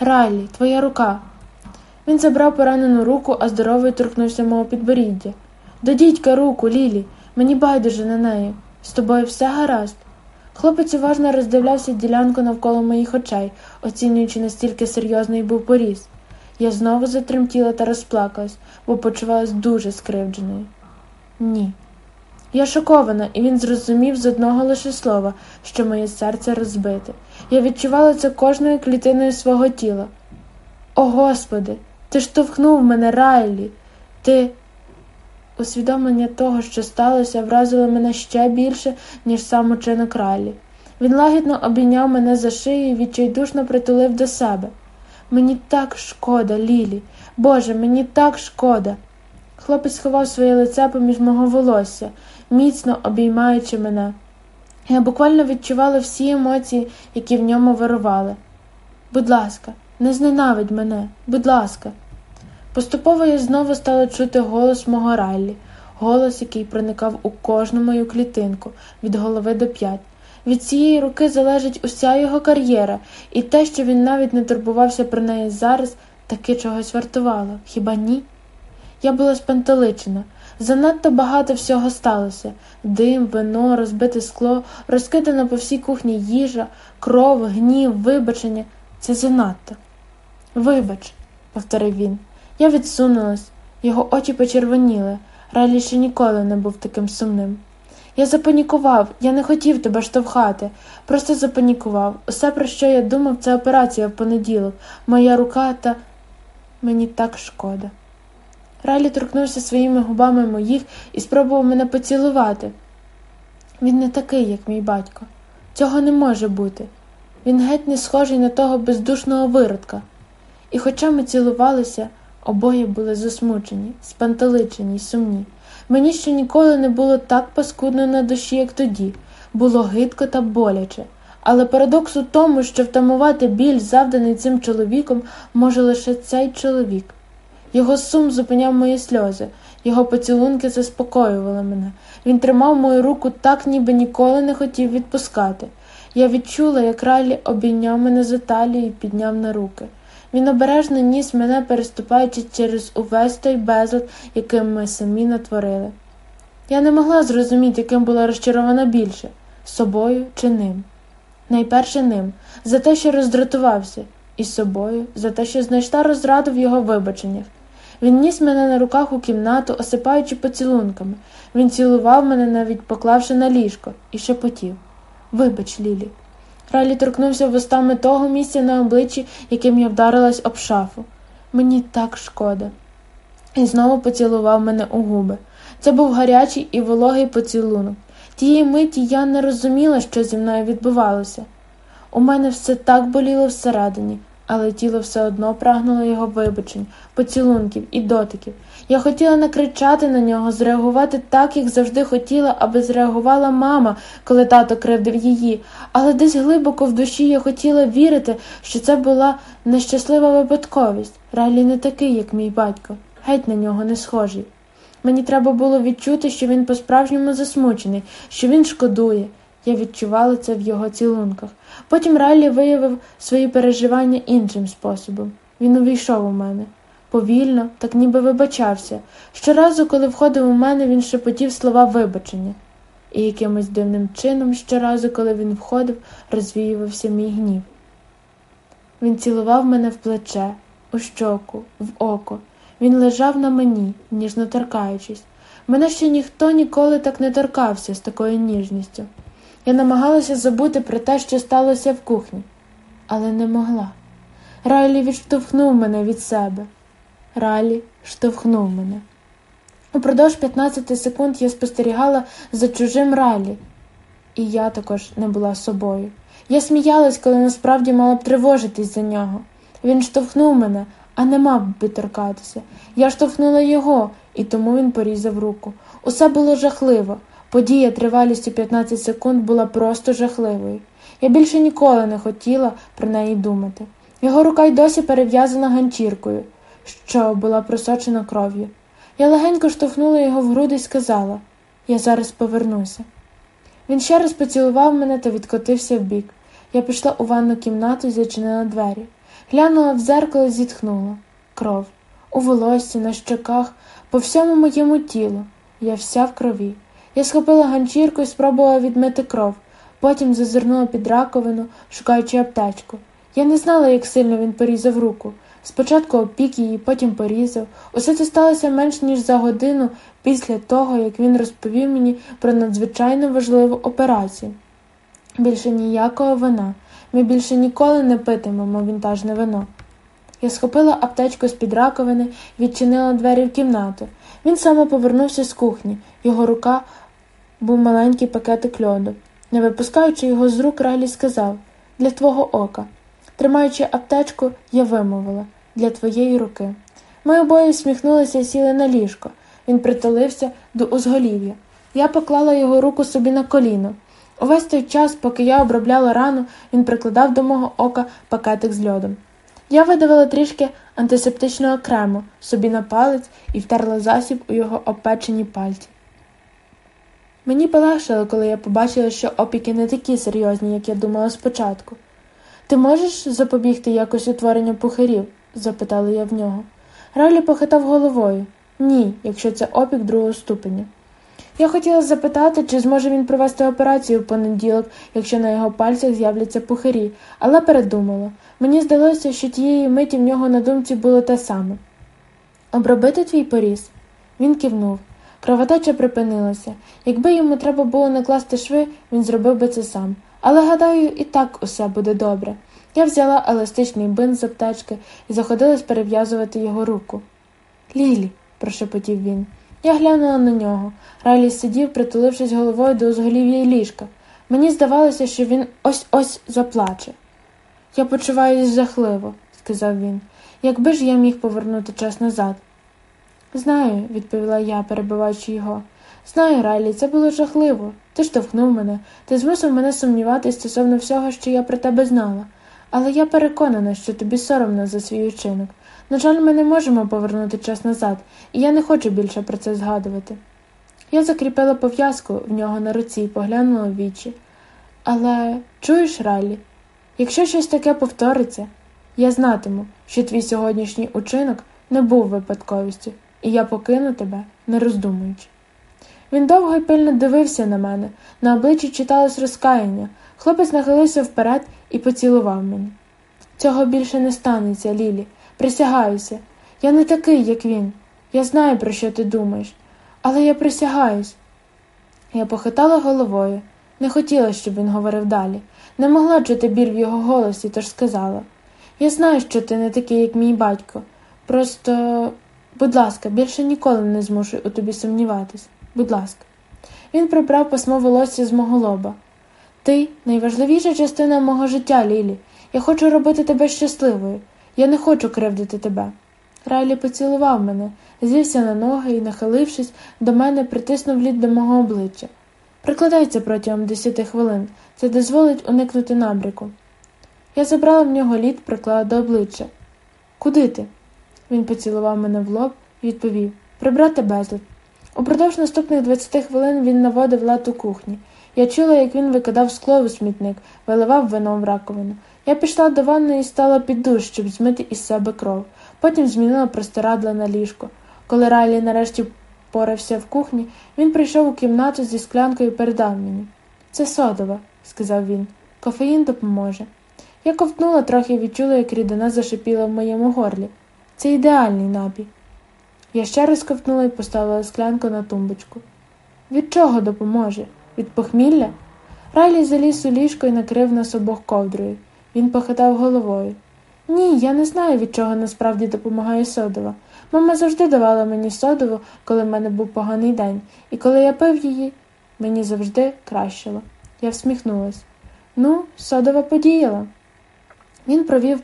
Райлі, твоя рука. Він забрав поранену руку, а здоровий торкнувся мого підборіддя. До дідька руку, Лілі, мені байдуже на неї. З тобою все гаразд. Хлопець уважно роздивлявся ділянку навколо моїх очей, оцінюючи, настільки серйозний був поріз. Я знову затремтіла та розплакалась, бо почувалась дуже скривдженою. Ні. Я шокована, і він зрозумів з одного лише слова, що моє серце розбите. Я відчувала це кожною клітиною свого тіла. О Господи, ти штовхнув мене, Райлі, ти. Усвідомлення того, що сталося, вразило мене ще більше, ніж сам учинок Райлі. Він лагідно обійняв мене за шию і відчайдушно притулив до себе. Мені так шкода, Лілі. Боже, мені так шкода. Хлопець сховав своє лице поміж мого волосся, міцно обіймаючи мене. Я буквально відчувала всі емоції, які в ньому вирували. Будь ласка, не зненавидь мене, будь ласка. Поступово я знову стала чути голос мого Райлі, голос, який проникав у кожну мою клітинку від голови до п'ять. Від цієї руки залежить уся його кар'єра, і те, що він навіть не турбувався про неї зараз, таки чогось вартувало, хіба ні? Я була спантеличена. Занадто багато всього сталося дим, вино, розбите скло, розкидана по всій кухні їжа, кров, гнів, вибачення. Це занадто. Вибач, повторив він. Я відсунулась, його очі почервоніли. Ралі ще ніколи не був таким сумним. Я запанікував, я не хотів тебе штовхати, просто запанікував. Усе, про що я думав, це операція в понеділок, моя рука та мені так шкода. Райлі торкнувся своїми губами моїх і спробував мене поцілувати. Він не такий, як мій батько. Цього не може бути. Він геть не схожий на того бездушного виродка. І хоча ми цілувалися, обоє були засмучені, спантеличені й сумні. Мені ще ніколи не було так паскудно на душі, як тоді, було гидко та боляче. Але парадокс у тому, що втамувати біль, завданий цим чоловіком, може лише цей чоловік. Його сум зупиняв мої сльози, його поцілунки заспокоювали мене. Він тримав мою руку так, ніби ніколи не хотів відпускати. Я відчула, як Райлі обійняв мене за талію і підняв на руки. Він обережно ніс мене, переступаючи через увесь той безлад, яким ми самі натворили. Я не могла зрозуміти, яким була розчарована більше собою чи ним. Найперше ним, за те, що роздратувався, і собою, за те, що знайшла розраду в його вибаченнях. Він ніс мене на руках у кімнату, осипаючи поцілунками. Він цілував мене, навіть поклавши на ліжко, і шепотів Вибач, Лілі. Ралі торкнувся вустами того місця на обличчі, яким я вдарилась об шафу. Мені так шкода. І знову поцілував мене у губи. Це був гарячий і вологий поцілунок. Тієї миті я не розуміла, що зі мною відбувалося. У мене все так боліло всередині, але тіло все одно прагнуло його вибачень, поцілунків і дотиків. Я хотіла накричати на нього, зреагувати так, як завжди хотіла, аби зреагувала мама, коли тато кривдив її, але десь глибоко в душі я хотіла вірити, що це була нещаслива випадковість. Райлі не такий, як мій батько, геть на нього не схожий. Мені треба було відчути, що він по-справжньому засмучений, що він шкодує. Я відчувала це в його цілунках. Потім Райлі виявив свої переживання іншим способом. Він увійшов у мене. Повільно, так ніби вибачався. Щоразу, коли входив у мене, він шепотів слова вибачення. І якимось дивним чином, щоразу, коли він входив, розвіювався мій гнів. Він цілував мене в плече, у щоку, в око. Він лежав на мені, ніжно торкаючись. Мене ще ніхто ніколи так не торкався з такою ніжністю. Я намагалася забути про те, що сталося в кухні, але не могла. Райлі відштовхнув мене від себе. Райлі штовхнув мене. Упродовж 15 секунд я спостерігала за чужим Райлі, і я також не була собою. Я сміялась, коли насправді мала б тривожитись за нього. Він штовхнув мене, а не мав би торкатися. Я штовхнула його, і тому він порізав руку. Усе було жахливо. Подія тривалістю 15 секунд була просто жахливою. Я більше ніколи не хотіла про неї думати. Його рука й досі перев'язана ганчіркою, що була просочена кров'ю. Я легенько штовхнула його в груди і сказала я зараз повернуся. Він ще раз поцілував мене та відкотився вбік. Я пішла у ванну кімнату і зачинила двері. Глянула в зеркало і зітхнула. Кров. У волоссі, на щоках, по всьому моєму тілу. Я вся в крові. Я схопила ганчірку і спробувала відмити кров, потім зазирнула під раковину, шукаючи аптечку. Я не знала, як сильно він порізав руку. Спочатку опік її, потім порізав. Усе це сталося менш ніж за годину після того, як він розповів мені про надзвичайно важливу операцію. Більше ніякого вина. Ми більше ніколи не питимемо вінтажне вино. Я схопила аптечку з під раковини, відчинила двері в кімнату. Він саме повернувся з кухні. Його рука був маленький пакетик льоду. Не випускаючи його з рук, Райлі сказав для твого ока. Тримаючи аптечку, я вимовила для твоєї руки. Ми обоє всміхнулися і сіли на ліжко. Він притулився до узголів'я. Я поклала його руку собі на коліно. Увесь той час, поки я обробляла рану, він прикладав до мого ока пакетик з льодом. Я видавила трішки антисептичного крему собі на палець і втерла засіб у його опечені пальці. Мені полегшило, коли я побачила, що опіки не такі серйозні, як я думала спочатку. Ти можеш запобігти якось утворенню пухарів? запитала я в нього. Райлі похитав головою. Ні, якщо це опік другого ступеня. Я хотіла запитати, чи зможе він провести операцію в понеділок, якщо на його пальцях з'являться пухарі, але передумала. Мені здалося, що тієї миті в нього на думці було те саме. Обробити твій поріз? Він кивнув. Кровотеча припинилася. Якби йому треба було накласти шви, він зробив би це сам. Але, гадаю, і так усе буде добре. Я взяла еластичний бинт з аптечки і заходилась перев'язувати його руку. Лілі, прошепотів він. Я глянула на нього. Райлі сидів, притулившись головою до узголів'я ліжка. Мені здавалося, що він ось ось заплаче. Я почуваюся жахливо, сказав він. Якби ж я міг повернути час назад. Знаю, відповіла я, перебиваючи його. Знаю, Райлі, це було жахливо. Ти штовхнув мене, ти змусив мене сумніватися стосовно всього, що я про тебе знала. Але я переконана, що тобі соромно за свій учинок. На жаль, ми не можемо повернути час назад, і я не хочу більше про це згадувати. Я закріпила пов'язку в нього на руці і поглянула в вічі. Але чуєш, Райлі, якщо щось таке повториться, я знатиму, що твій сьогоднішній учинок не був випадковістю, і я покину тебе, не роздумуючи. Він довго й пильно дивився на мене, на обличчі читалось розкаяння. Хлопець нахилився вперед і поцілував мене. Цього більше не станеться, Лілі. Присягаюся. Я не такий, як він. Я знаю, про що ти думаєш, але я присягаюсь. Я похитала головою, не хотіла, щоб він говорив далі. Не могла чути біль в його голосі, тож сказала Я знаю, що ти не такий, як мій батько. Просто, будь ласка, більше ніколи не змушуй у тобі сумніватись. Будь ласка. Він прибрав пасмо волосся з мого лоба. Ти найважливіша частина мого життя, Лілі. Я хочу робити тебе щасливою. Я не хочу кривдити тебе. Райлі поцілував мене, звівся на ноги і, нахилившись, до мене притиснув лід до мого обличчя. Прикладайся протягом десяти хвилин, це дозволить уникнути набряку. Я забрала в нього лід, приклала до обличчя. Куди ти? Він поцілував мене в лоб і відповів Прибрати безлад. Упродовж наступних 20 хвилин він наводив лад у кухні. Я чула, як він викидав скло у смітник, виливав вино в раковину. Я пішла до ванної і стала під душ, щоб змити із себе кров. Потім змінила простирадла на ліжко. Коли Райлі нарешті порався в кухні, він прийшов у кімнату зі склянкою і передав мені. Це содова, сказав він. Кофеїн допоможе. Я ковтнула трохи і відчула, як рідина зашипіла в моєму горлі. Це ідеальний напій. Я ще раз ковтнула і поставила склянку на тумбочку. Від чого допоможе? Від похмілля? Райлі заліз у ліжко і накрив нас обох ковдрою. Він похитав головою. Ні, я не знаю, від чого насправді допомагає содова. Мама завжди давала мені содову, коли в мене був поганий день, і коли я пив її, мені завжди кращило. Я всміхнулась. Ну, содова подіяла. Він провів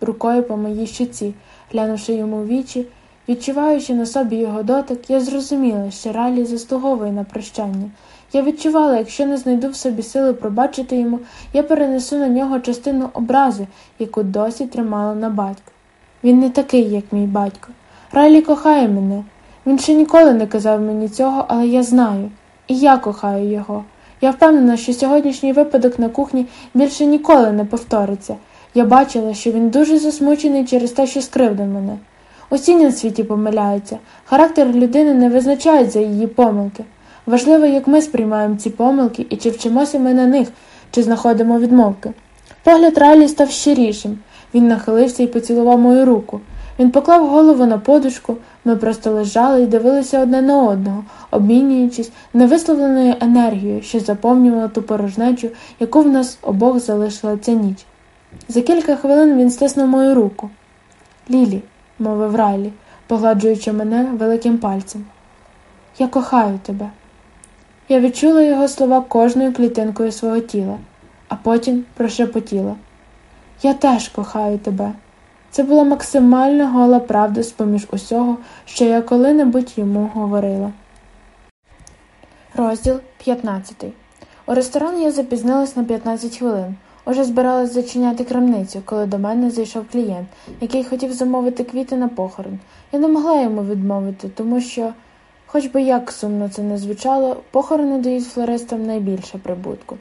рукою по моїй щоці, глянувши йому в вічі, відчуваючи на собі його дотик, я зрозуміла, що Ралі заслуговує на прощання. Я відчувала, якщо не знайду в собі сили пробачити йому, я перенесу на нього частину образи, яку досі тримала на батька. Він не такий, як мій батько. Райлі кохає мене. Він ще ніколи не казав мені цього, але я знаю. І я кохаю його. Я впевнена, що сьогоднішній випадок на кухні більше ніколи не повториться. Я бачила, що він дуже засмучений через те, що скривдив мене. Усі на світі помиляються. Характер людини не визначають за її помилки. Важливо, як ми сприймаємо ці помилки і чи вчимося ми на них, чи знаходимо відмовки. Погляд Райлі став щирішим. Він нахилився і поцілував мою руку. Він поклав голову на подушку, ми просто лежали і дивилися одне на одного, обмінюючись невисловленою енергією, що заповнювала ту порожнечу, яку в нас обох залишила ця ніч. За кілька хвилин він стиснув мою руку. Лілі, мовив Райлі, погладжуючи мене великим пальцем. Я кохаю тебе. Я відчула його слова кожною клітинкою свого тіла, а потім прошепотіла. Я теж кохаю тебе. Це була максимально гола правда з поміж усього, що я коли-небудь йому говорила. Розділ 15 У ресторан я запізнилась на 15 хвилин. Уже збиралась зачиняти крамницю, коли до мене зайшов клієнт, який хотів замовити квіти на похорон. Я не могла йому відмовити, тому що, хоч би як сумно це не звучало, похорони дають флористам найбільше прибутку.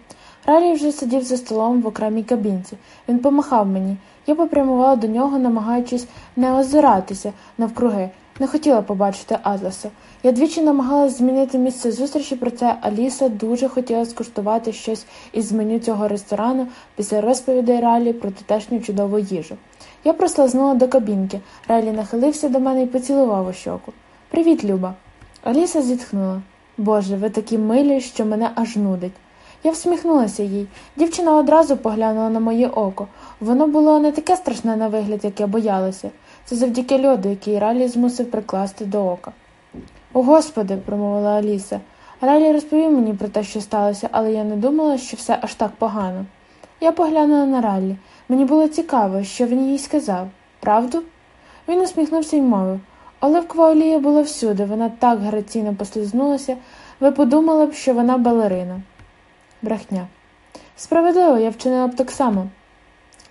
Ралі вже сидів за столом в окремій кабінці. Він помахав мені. Я попрямувала до нього, намагаючись не озиратися навкруги. Не хотіла побачити Атласа. Я двічі намагалась змінити місце зустрічі, проте Аліса дуже хотіла скуштувати щось із меню цього ресторану після розповідей Ралі про тутешню чудову їжу. Я прослазнула до кабінки. Ралі нахилився до мене і поцілував у щоку. Привіт, Люба. Аліса зітхнула. Боже, ви такі милі, що мене аж нудить. Я всміхнулася їй. Дівчина одразу поглянула на моє око. Воно було не таке страшне на вигляд, як я боялася. Це завдяки льоду, який Ралі змусив прикласти до ока. Господи, промовила Аліса. Ралі розповів мені про те, що сталося, але я не думала, що все аж так погано. Я поглянула на Раллі. Мені було цікаво, що він їй сказав. Правду? Він усміхнувся і мовив. Оливкова олія була всюди, вона так граційно послизнулася, ви подумали б, що вона балерина. Брехня. Справедливо, я вчинила б так само.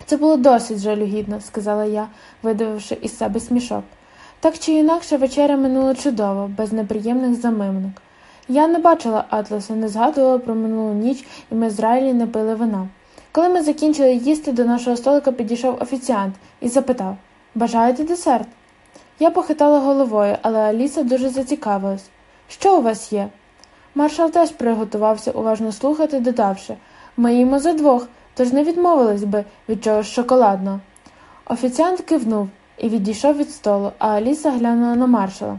Це було досить жалюгідно, сказала я, видавивши із себе смішок. Так чи інакше вечеря минула чудово, без неприємних замимнок. Я не бачила Атласа, не згадувала про минулу ніч, і ми з Райлі не пили вина. Коли ми закінчили їсти, до нашого столика підійшов офіціант і запитав Бажаєте десерт? Я похитала головою, але Аліса дуже зацікавилась. Що у вас є? Маршал теж приготувався уважно слухати, додавши Ми їмо за двох, тож не відмовились би від чогось шоколадного. Офіціант кивнув і відійшов від столу, а Аліса глянула на маршала.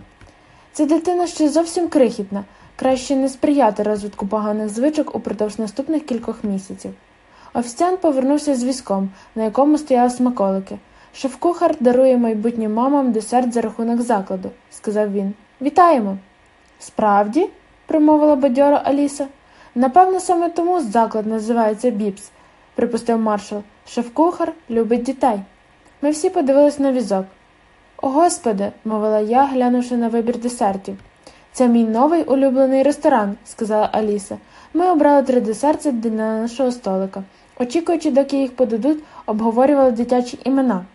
Ця дитина ще зовсім крихітна, краще не сприяти розвитку поганих звичок упродовж наступних кількох місяців. Офіціант повернувся з візком, на якому стояли смаколики. Шеф-кухар дарує майбутнім мамам десерт за рахунок закладу, сказав він. Вітаємо. Справді? промовила бадьоро Аліса. Напевно, саме тому заклад називається Бібс, припустив маршал. Шеф-кухар любить дітей. Ми всі подивились на візок. О, господи, мовила я, глянувши на вибір десертів. Це мій новий улюблений ресторан, сказала Аліса. Ми обрали три десерти для нашого столика. Очікуючи, доки їх подадуть, обговорювали дитячі імена.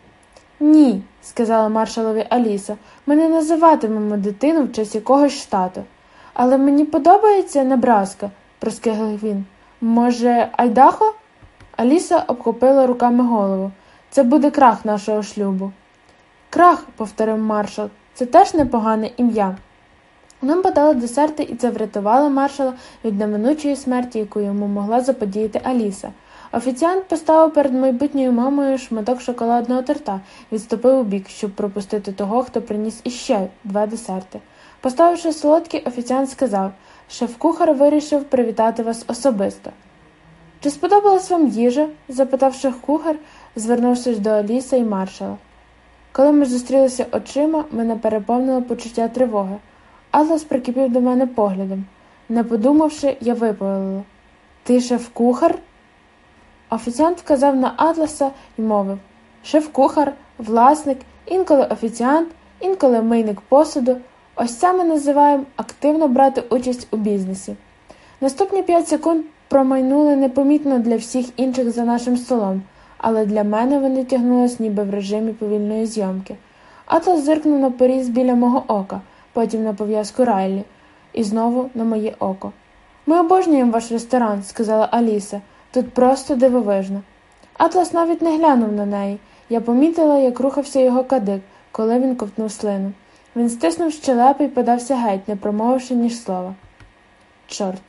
Ні, сказала маршалові Аліса, ми не називатимемо дитину в честь якогось штату. Але мені подобається Небраска, проскиглив він. Може, Айдахо? Аліса обхопила руками голову. Це буде крах нашого шлюбу. Крах, повторив маршал, це теж непогане ім'я. Нам подали десерти, і це врятувало маршала від неминучої смерті, яку йому могла заподіяти Аліса. Офіціант поставив перед майбутньою мамою шматок шоколадного торта, відступив у бік, щоб пропустити того, хто приніс іще два десерти. Поставивши солодкий, офіціант сказав, шеф-кухар вирішив привітати вас особисто. Чи сподобалась вам їжа? запитав шеф-кухар, звернувшись до Аліса і маршала. Коли ми зустрілися очима, мене переповнило почуття тривоги. Атлас прикипів до мене поглядом. Не подумавши, я виповілила. Ти шеф-кухар? Офіціант вказав на Атласа і мовив шеф-кухар, власник, інколи офіціант, інколи мийник посуду. Ось це ми називаємо активно брати участь у бізнесі. Наступні п'ять секунд промайнули непомітно для всіх інших за нашим столом, але для мене вони тягнулись ніби в режимі повільної зйомки. Атлас зиркнув на поріз біля мого ока, потім на пов'язку Райлі, і знову на моє око. Ми обожнюємо ваш ресторан, сказала Аліса. Тут просто дивовижно. Атлас навіть не глянув на неї. Я помітила, як рухався його кадик, коли він ковтнув слину. Він стиснув щелепи і подався геть, не промовивши ніж слова. Чорт.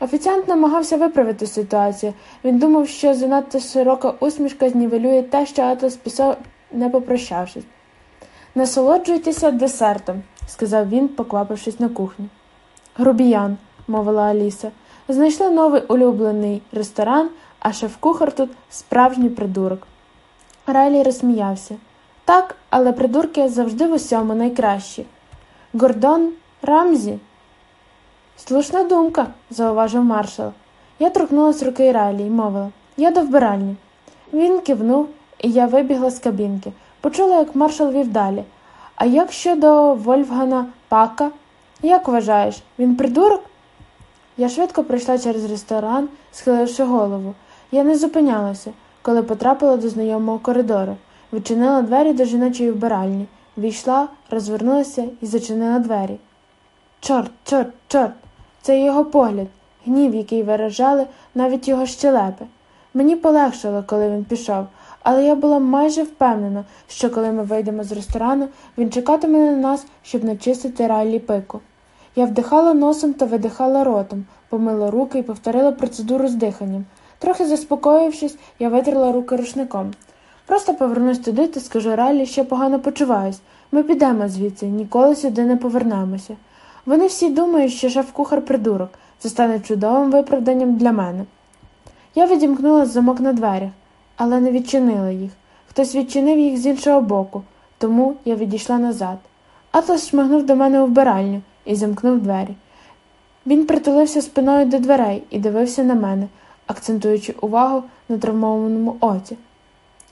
Офіціант намагався виправити ситуацію. Він думав, що занадто широка усмішка знівелює те, що Атлас писав, не попрощавшись. Насолоджуйтеся десертом, сказав він, поквапившись на кухню. Грубіян, мовила Аліса. Знайшли новий улюблений ресторан, а шеф-кухар тут справжній придурок. Райлі розсміявся. Так, але придурки завжди в усьому найкращі. Гордон Рамзі. Слушна думка, зауважив маршал. Я торкнулась руки Райлі і мовила Я до вбиральні. Він кивнув, і я вибігла з кабінки. Почула, як маршал вів далі. А як щодо Вольфгана Пака? Як вважаєш, він придурок? Я швидко пройшла через ресторан, схиливши голову. Я не зупинялася, коли потрапила до знайомого коридору, відчинила двері до жіночої вбиральні, війшла, розвернулася і зачинила двері. Чорт, чорт, чорт! Це його погляд, гнів, який виражали навіть його щелепи. Мені полегшало, коли він пішов, але я була майже впевнена, що коли ми вийдемо з ресторану, він чекатиме на нас, щоб начистити райлі пику. Я вдихала носом та видихала ротом, помила руки і повторила процедуру з диханням. Трохи заспокоївшись, я витерла руки рушником. Просто повернусь туди та скажу Райлі, що погано почуваюсь. Ми підемо звідси, ніколи сюди не повернемося. Вони всі думають, що шеф-кухар придурок. Це стане чудовим виправданням для мене. Я відімкнула замок на дверях, але не відчинила їх. Хтось відчинив їх з іншого боку, тому я відійшла назад. Атлас шмигнув до мене у вбиральню і замкнув двері. Він притулився спиною до дверей і дивився на мене, акцентуючи увагу на травмованому оці.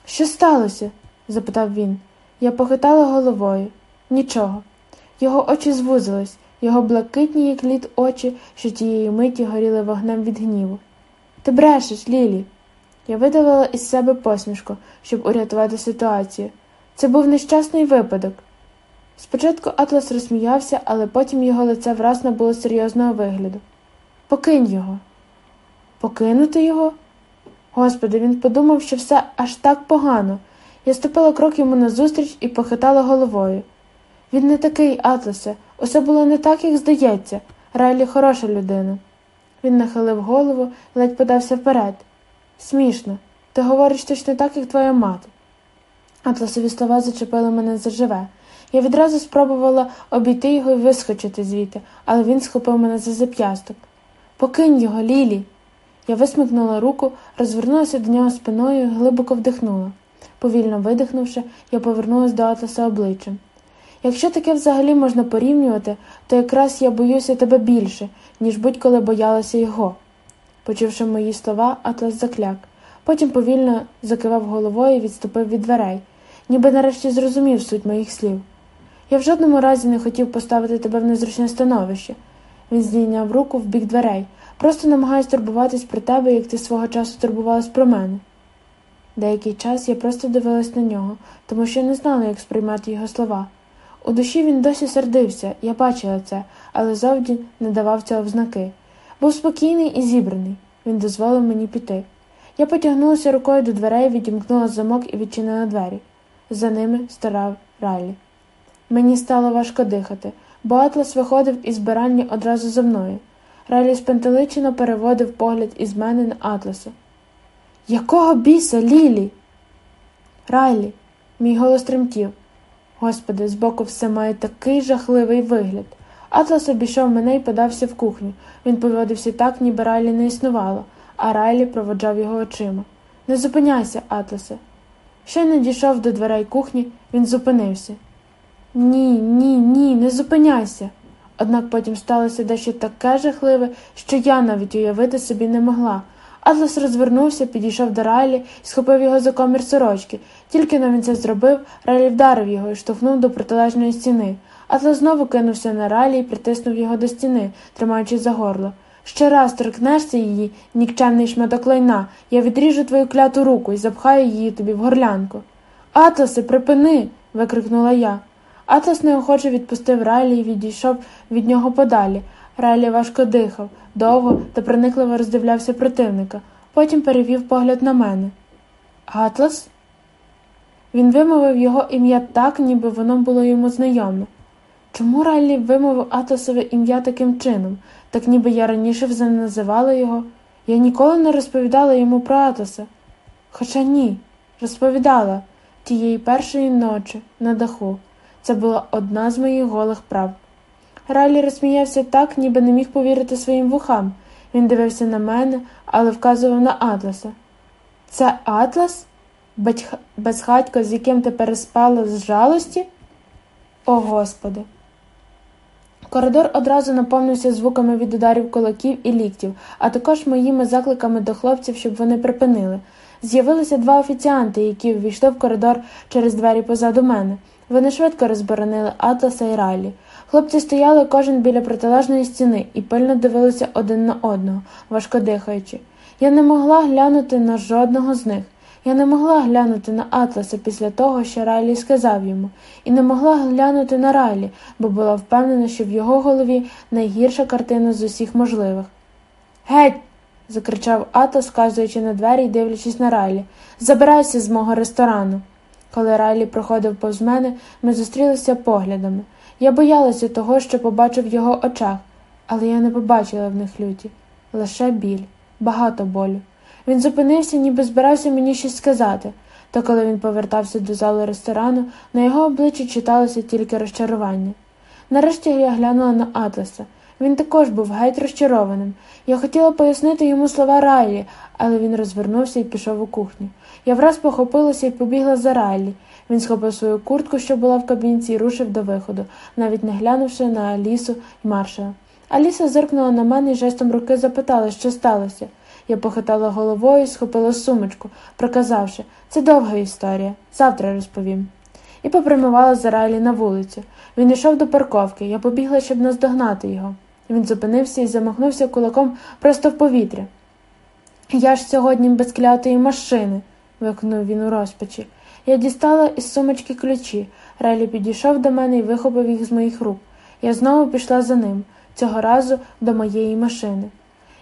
Що сталося? запитав він. Я похитала головою. Нічого. Його очі звузились, його блакитні, як лід очі, що тієї миті горіли вогнем від гніву. Ти брешеш, Лілі. Я видавила із себе посмішку, щоб урятувати ситуацію. Це був нещасний випадок. Спочатку Атлас розсміявся, але потім його лице враз набуло серйозного вигляду. Покинь його. Покинути його? Господи, він подумав, що все аж так погано. Я ступила крок йому назустріч і похитала головою. Він не такий, Атласе, усе було не так, як здається. Райлі хороша людина. Він нахилив голову ледь подався вперед. Смішно, ти говориш точно так, як твоя мати. Атласові слова зачепили мене заживе. Я відразу спробувала обійти його і вискочити звідти, але він схопив мене за зап'ясток. Покинь його, Лілі. Я висмикнула руку, розвернулася до нього спиною і глибоко вдихнула. Повільно видихнувши, я повернулася до Атласа обличчям. Якщо таке взагалі можна порівнювати, то якраз я боюся тебе більше, ніж будь-коли боялася його. Почувши мої слова, Атлас закляк. Потім повільно закивав головою і відступив від дверей, ніби нарешті зрозумів суть моїх слів. Я в жодному разі не хотів поставити тебе в незручне становище. Він здійняв руку в бік дверей, просто намагаюсь турбуватись про тебе, як ти свого часу турбувалась про мене. Деякий час я просто дивилась на нього, тому що не знала, як сприймати його слова. У душі він досі сердився, я бачила це, але зовні не давав цього в знаки. Був спокійний і зібраний. Він дозволив мені піти. Я потягнулася рукою до дверей, відімкнула замок і відчинила двері. За ними старав Райлі. Мені стало важко дихати, бо Атлас виходив із збирання одразу за мною. Райлі спантеличено переводив погляд із мене на Атласа. Якого біса, Лілі? Райлі, мій голос тремтів. Господи, збоку все має такий жахливий вигляд. Атлас обійшов мене і подався в кухню. Він поводився так, ніби Райлі не існувало, а Райлі проводжав його очима. Не зупиняйся, Атласе. Щойно дійшов до дверей кухні, він зупинився. Ні, ні, ні, не зупиняйся. Однак потім сталося дещо таке жахливе, що я навіть уявити собі не могла. Атлас розвернувся, підійшов до Райлі і схопив його за комір сорочки. Тільки но він це зробив, Райлі вдарив його і штовхнув до протилежної стіни. Атлас знову кинувся на Райлі і притиснув його до стіни, тримаючи за горло. Ще раз торкнешся її, нікчемний шматок лайна, я відріжу твою кляту руку і запхаю її тобі в горлянку. Атласе, припини. викрикнула я. Атлас неохоче відпустив Райлі і відійшов від нього подалі. Райлі важко дихав, довго та проникливо роздивлявся противника, потім перевів погляд на мене. Атлас? Він вимовив його ім'я так, ніби воно було йому знайоме. Чому Райлі вимовив Атласове ім'я таким чином, так ніби я раніше вже називала його? Я ніколи не розповідала йому про Атласа. Хоча ні, розповідала тієї першої ночі на даху. Це була одна з моїх голих правд. Райлі розсміявся так, ніби не міг повірити своїм вухам. Він дивився на мене, але вказував на Атласа. Це Атлас? Безхатько, з яким ти переспала з жалості? О Господи! Коридор одразу наповнився звуками від ударів кулаків і ліктів, а також моїми закликами до хлопців, щоб вони припинили. З'явилися два офіціанти, які ввійшли в коридор через двері позаду мене. Вони швидко розборонили Атласа і Райлі. Хлопці стояли кожен біля протилежної стіни і пильно дивилися один на одного, важко дихаючи. Я не могла глянути на жодного з них. Я не могла глянути на Атласа після того, що Райлі сказав йому, і не могла глянути на Райлі, бо була впевнена, що в його голові найгірша картина з усіх можливих. Геть. закричав Атлас, вказуючи на двері і дивлячись на Райлі. Забирайся з мого ресторану. Коли Райлі проходив повз мене, ми зустрілися поглядами. Я боялася того, що побачив в його очах, але я не побачила в них люті, лише біль, багато болю. Він зупинився, ніби збирався мені щось сказати, та коли він повертався до залу ресторану, на його обличчі читалося тільки розчарування. Нарешті я глянула на Атласа. Він також був геть розчарованим. Я хотіла пояснити йому слова Райлі, але він розвернувся і пішов у кухню. Я враз похопилася і побігла за Райлі. Він схопив свою куртку, що була в кабінці, і рушив до виходу, навіть не глянувши на Алісу і маршала. Аліса зиркнула на мене і жестом руки запитала, що сталося. Я похитала головою і схопила сумочку, проказавши це довга історія. Завтра розповім. І попрямувала за Райлі на вулицю. Він йшов до парковки. Я побігла, щоб наздогнати його. Він зупинився і замахнувся кулаком просто в повітря. Я ж сьогодні без клятої машини. Викнув він у розпачі. Я дістала із сумочки ключі. Райлі підійшов до мене і вихопив їх з моїх рук. Я знову пішла за ним, цього разу до моєї машини.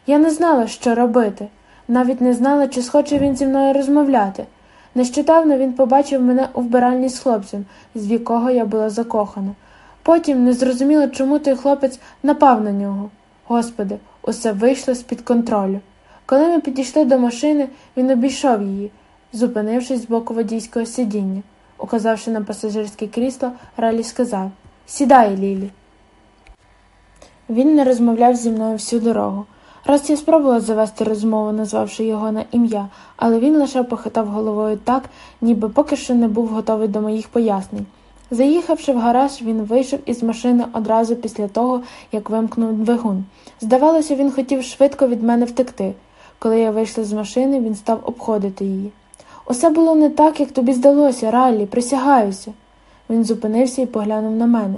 Я не знала, що робити, навіть не знала, чи схоче він зі мною розмовляти. Нещодавно він побачив мене у вбиральні з хлопцем, з якого я була закохана. Потім не зрозуміла, чому той хлопець напав на нього. Господи, усе вийшло з-під контролю. Коли ми підійшли до машини, він обійшов її, зупинившись з боку водійського сидіння. Указавши на пасажирське крісло, Ралі сказав Сідай, Лілі. Він не розмовляв зі мною всю дорогу. Раз я спробувала завести розмову, назвавши його на ім'я, але він лише похитав головою так, ніби поки що не був готовий до моїх пояснень. Заїхавши в гараж, він вийшов із машини одразу після того, як вимкнув двигун. Здавалося, він хотів швидко від мене втекти. Коли я вийшла з машини, він став обходити її. Усе було не так, як тобі здалося, Раллі, присягаюся. Він зупинився і поглянув на мене.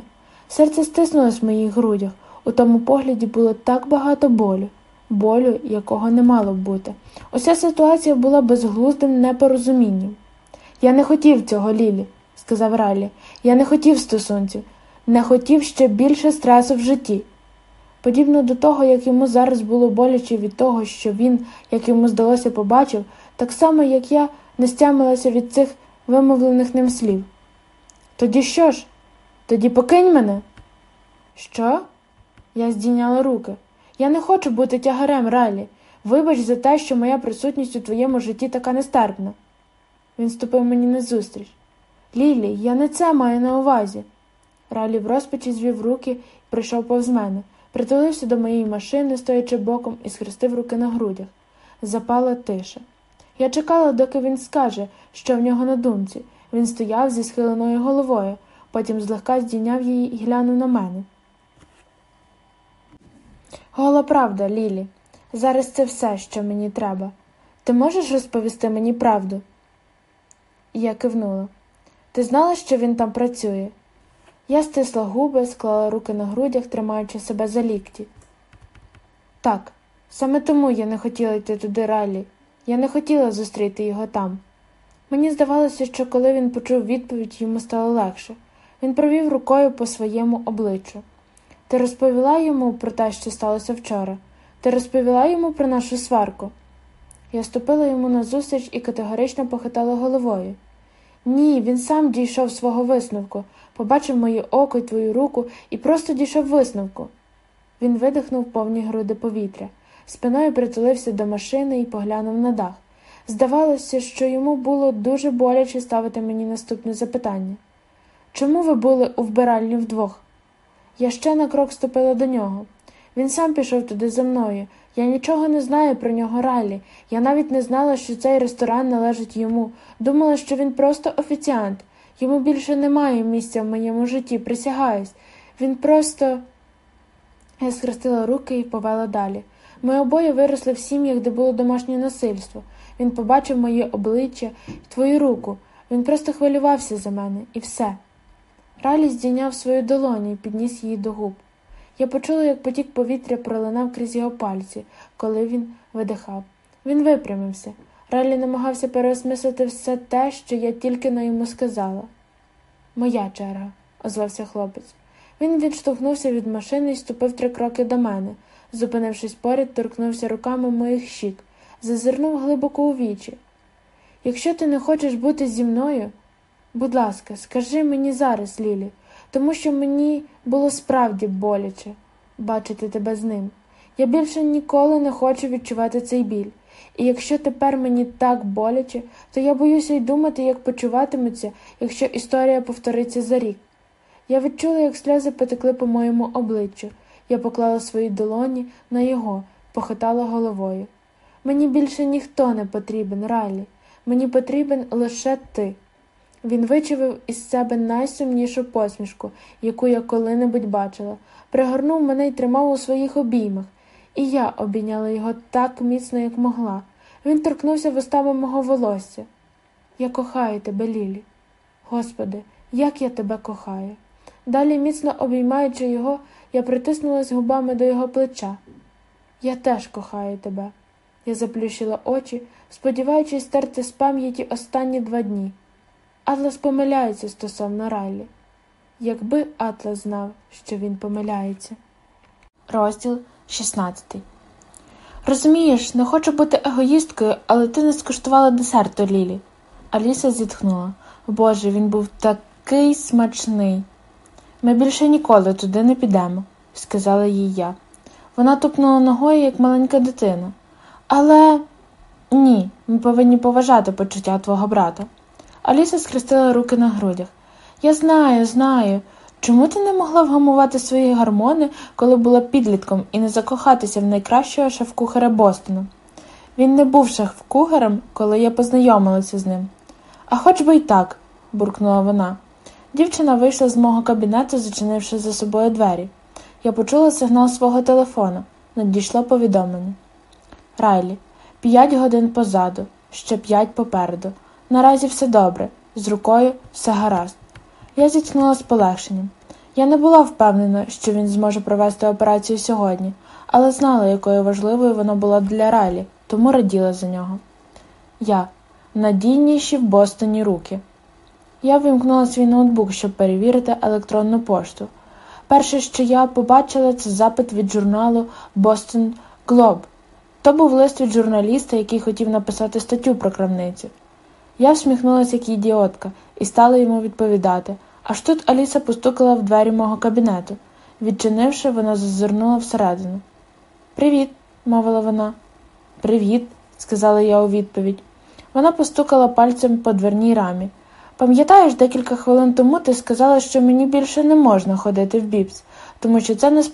Серце стиснулось в моїх грудях. У тому погляді було так багато болю болю, якого не мало б бути. Уся ситуація була безглуздим непорозумінням. Я не хотів цього, Лілі, сказав Ралі. Я не хотів стосунців, не хотів ще більше стресу в житті. Подібно до того, як йому зараз було боляче від того, що він, як йому здалося, побачив, так само, як я не стямилася від цих вимовлених ним слів. Тоді що ж? Тоді покинь мене. Що? Я здійняла руки. Я не хочу бути тягарем Райлі. Вибач за те, що моя присутність у твоєму житті така нестерпна. Він ступив мені назустріч. Лілі, я не це маю на увазі. Ралі в розпачі звів руки і прийшов повз мене, притулився до моєї машини, стоячи боком, і схрестив руки на грудях. Запала тиша. Я чекала, доки він скаже, що в нього на думці. Він стояв зі схиленою головою, потім злегка здійняв її і глянув на мене. Гола правда, Лілі. Зараз це все, що мені треба. Ти можеш розповісти мені правду? Я кивнула. Ти знала, що він там працює? Я стисла губи, склала руки на грудях, тримаючи себе за лікті. Так, саме тому я не хотіла йти туди ралі. Я не хотіла зустріти його там. Мені здавалося, що коли він почув відповідь, йому стало легше. Він провів рукою по своєму обличчю. Ти розповіла йому про те, що сталося вчора. Ти розповіла йому про нашу сварку. Я ступила йому назустріч і категорично похитала головою. Ні, він сам дійшов свого висновку, побачив моє око й твою руку і просто дійшов висновку. Він видихнув повні груди повітря, спиною притулився до машини і поглянув на дах. Здавалося, що йому було дуже боляче ставити мені наступне запитання чому ви були у вбиральні вдвох? Я ще на крок ступила до нього. Він сам пішов туди за мною. Я нічого не знаю про нього ралі. Я навіть не знала, що цей ресторан належить йому. Думала, що він просто офіціант. Йому більше немає місця в моєму житті, присягаюсь. Він просто. Я схрестила руки і повела далі. Ми обоє виросли в сім'ях, де було домашнє насильство. Він побачив моє обличчя і твою руку. Він просто хвилювався за мене, і все. Ралі здійняв свою долоню і підніс її до губ. Я почула, як потік повітря пролинав крізь його пальці, коли він видихав. Він випрямився. Ралі намагався переосмислити все те, що я тільки на йому сказала. Моя черга, озвався хлопець. Він відштовхнувся від машини і ступив три кроки до мене. Зупинившись поряд, торкнувся руками моїх щік, зазирнув глибоко у вічі. Якщо ти не хочеш бути зі мною, будь ласка, скажи мені зараз, Лілі, тому що мені було справді боляче бачити тебе з ним. Я більше ніколи не хочу відчувати цей біль. І якщо тепер мені так боляче, то я боюся й думати, як почуватимуться, якщо історія повториться за рік. Я відчула, як сльози потекли по моєму обличчю. Я поклала свої долоні на його, похитала головою. Мені більше ніхто не потрібен, Райлі. Мені потрібен лише ти. Він вичавив із себе найсумнішу посмішку, яку я коли-небудь бачила, пригорнув мене й тримав у своїх обіймах, і я обійняла його так міцно, як могла. Він торкнувся вустами мого волосся. Я кохаю тебе, Лілі. Господи, як я тебе кохаю. Далі, міцно обіймаючи його, я притиснулась губами до його плеча. Я теж кохаю тебе. Я заплющила очі, сподіваючись стерти з пам'яті останні два дні. Атлас помиляється стосовно Райлі. Якби Атлас знав, що він помиляється. Розділ 16 Розумієш, не хочу бути егоїсткою, але ти не скуштувала десерту, Лілі. Аліса зітхнула. Боже, він був такий смачний. Ми більше ніколи туди не підемо, сказала їй я. Вона тупнула ногою, як маленька дитина. Але ні, ми повинні поважати почуття твого брата. Аліса схрестила руки на грудях. Я знаю, знаю. Чому ти не могла вгамувати свої гормони, коли була підлітком, і не закохатися в найкращого шеф-кухаря Бостона? Він не був шеф-кухарем, коли я познайомилася з ним. А хоч би й так, буркнула вона. Дівчина вийшла з мого кабінету, зачинивши за собою двері. Я почула сигнал свого телефону. Надійшло повідомлення. Райлі, п'ять годин позаду, ще п'ять попереду. Наразі все добре, з рукою все гаразд. Я зітхнула з полегшенням. Я не була впевнена, що він зможе провести операцію сьогодні, але знала, якою важливою вона була для Райлі, тому раділа за нього. Я надійніші в Бостоні руки. Я вимкнула свій ноутбук, щоб перевірити електронну пошту. Перше, що я побачила, це запит від журналу Boston Globe. То був лист від журналіста, який хотів написати статтю про крамницю. Я всміхнулася як ідіотка і стала йому відповідати. Аж тут Аліса постукала в двері мого кабінету. Відчинивши, вона зазирнула всередину. Привіт, мовила вона. Привіт, сказала я у відповідь. Вона постукала пальцем по дверній рамі. Пам'ятаєш, декілька хвилин тому ти сказала, що мені більше не можна ходити в бібс, тому що це не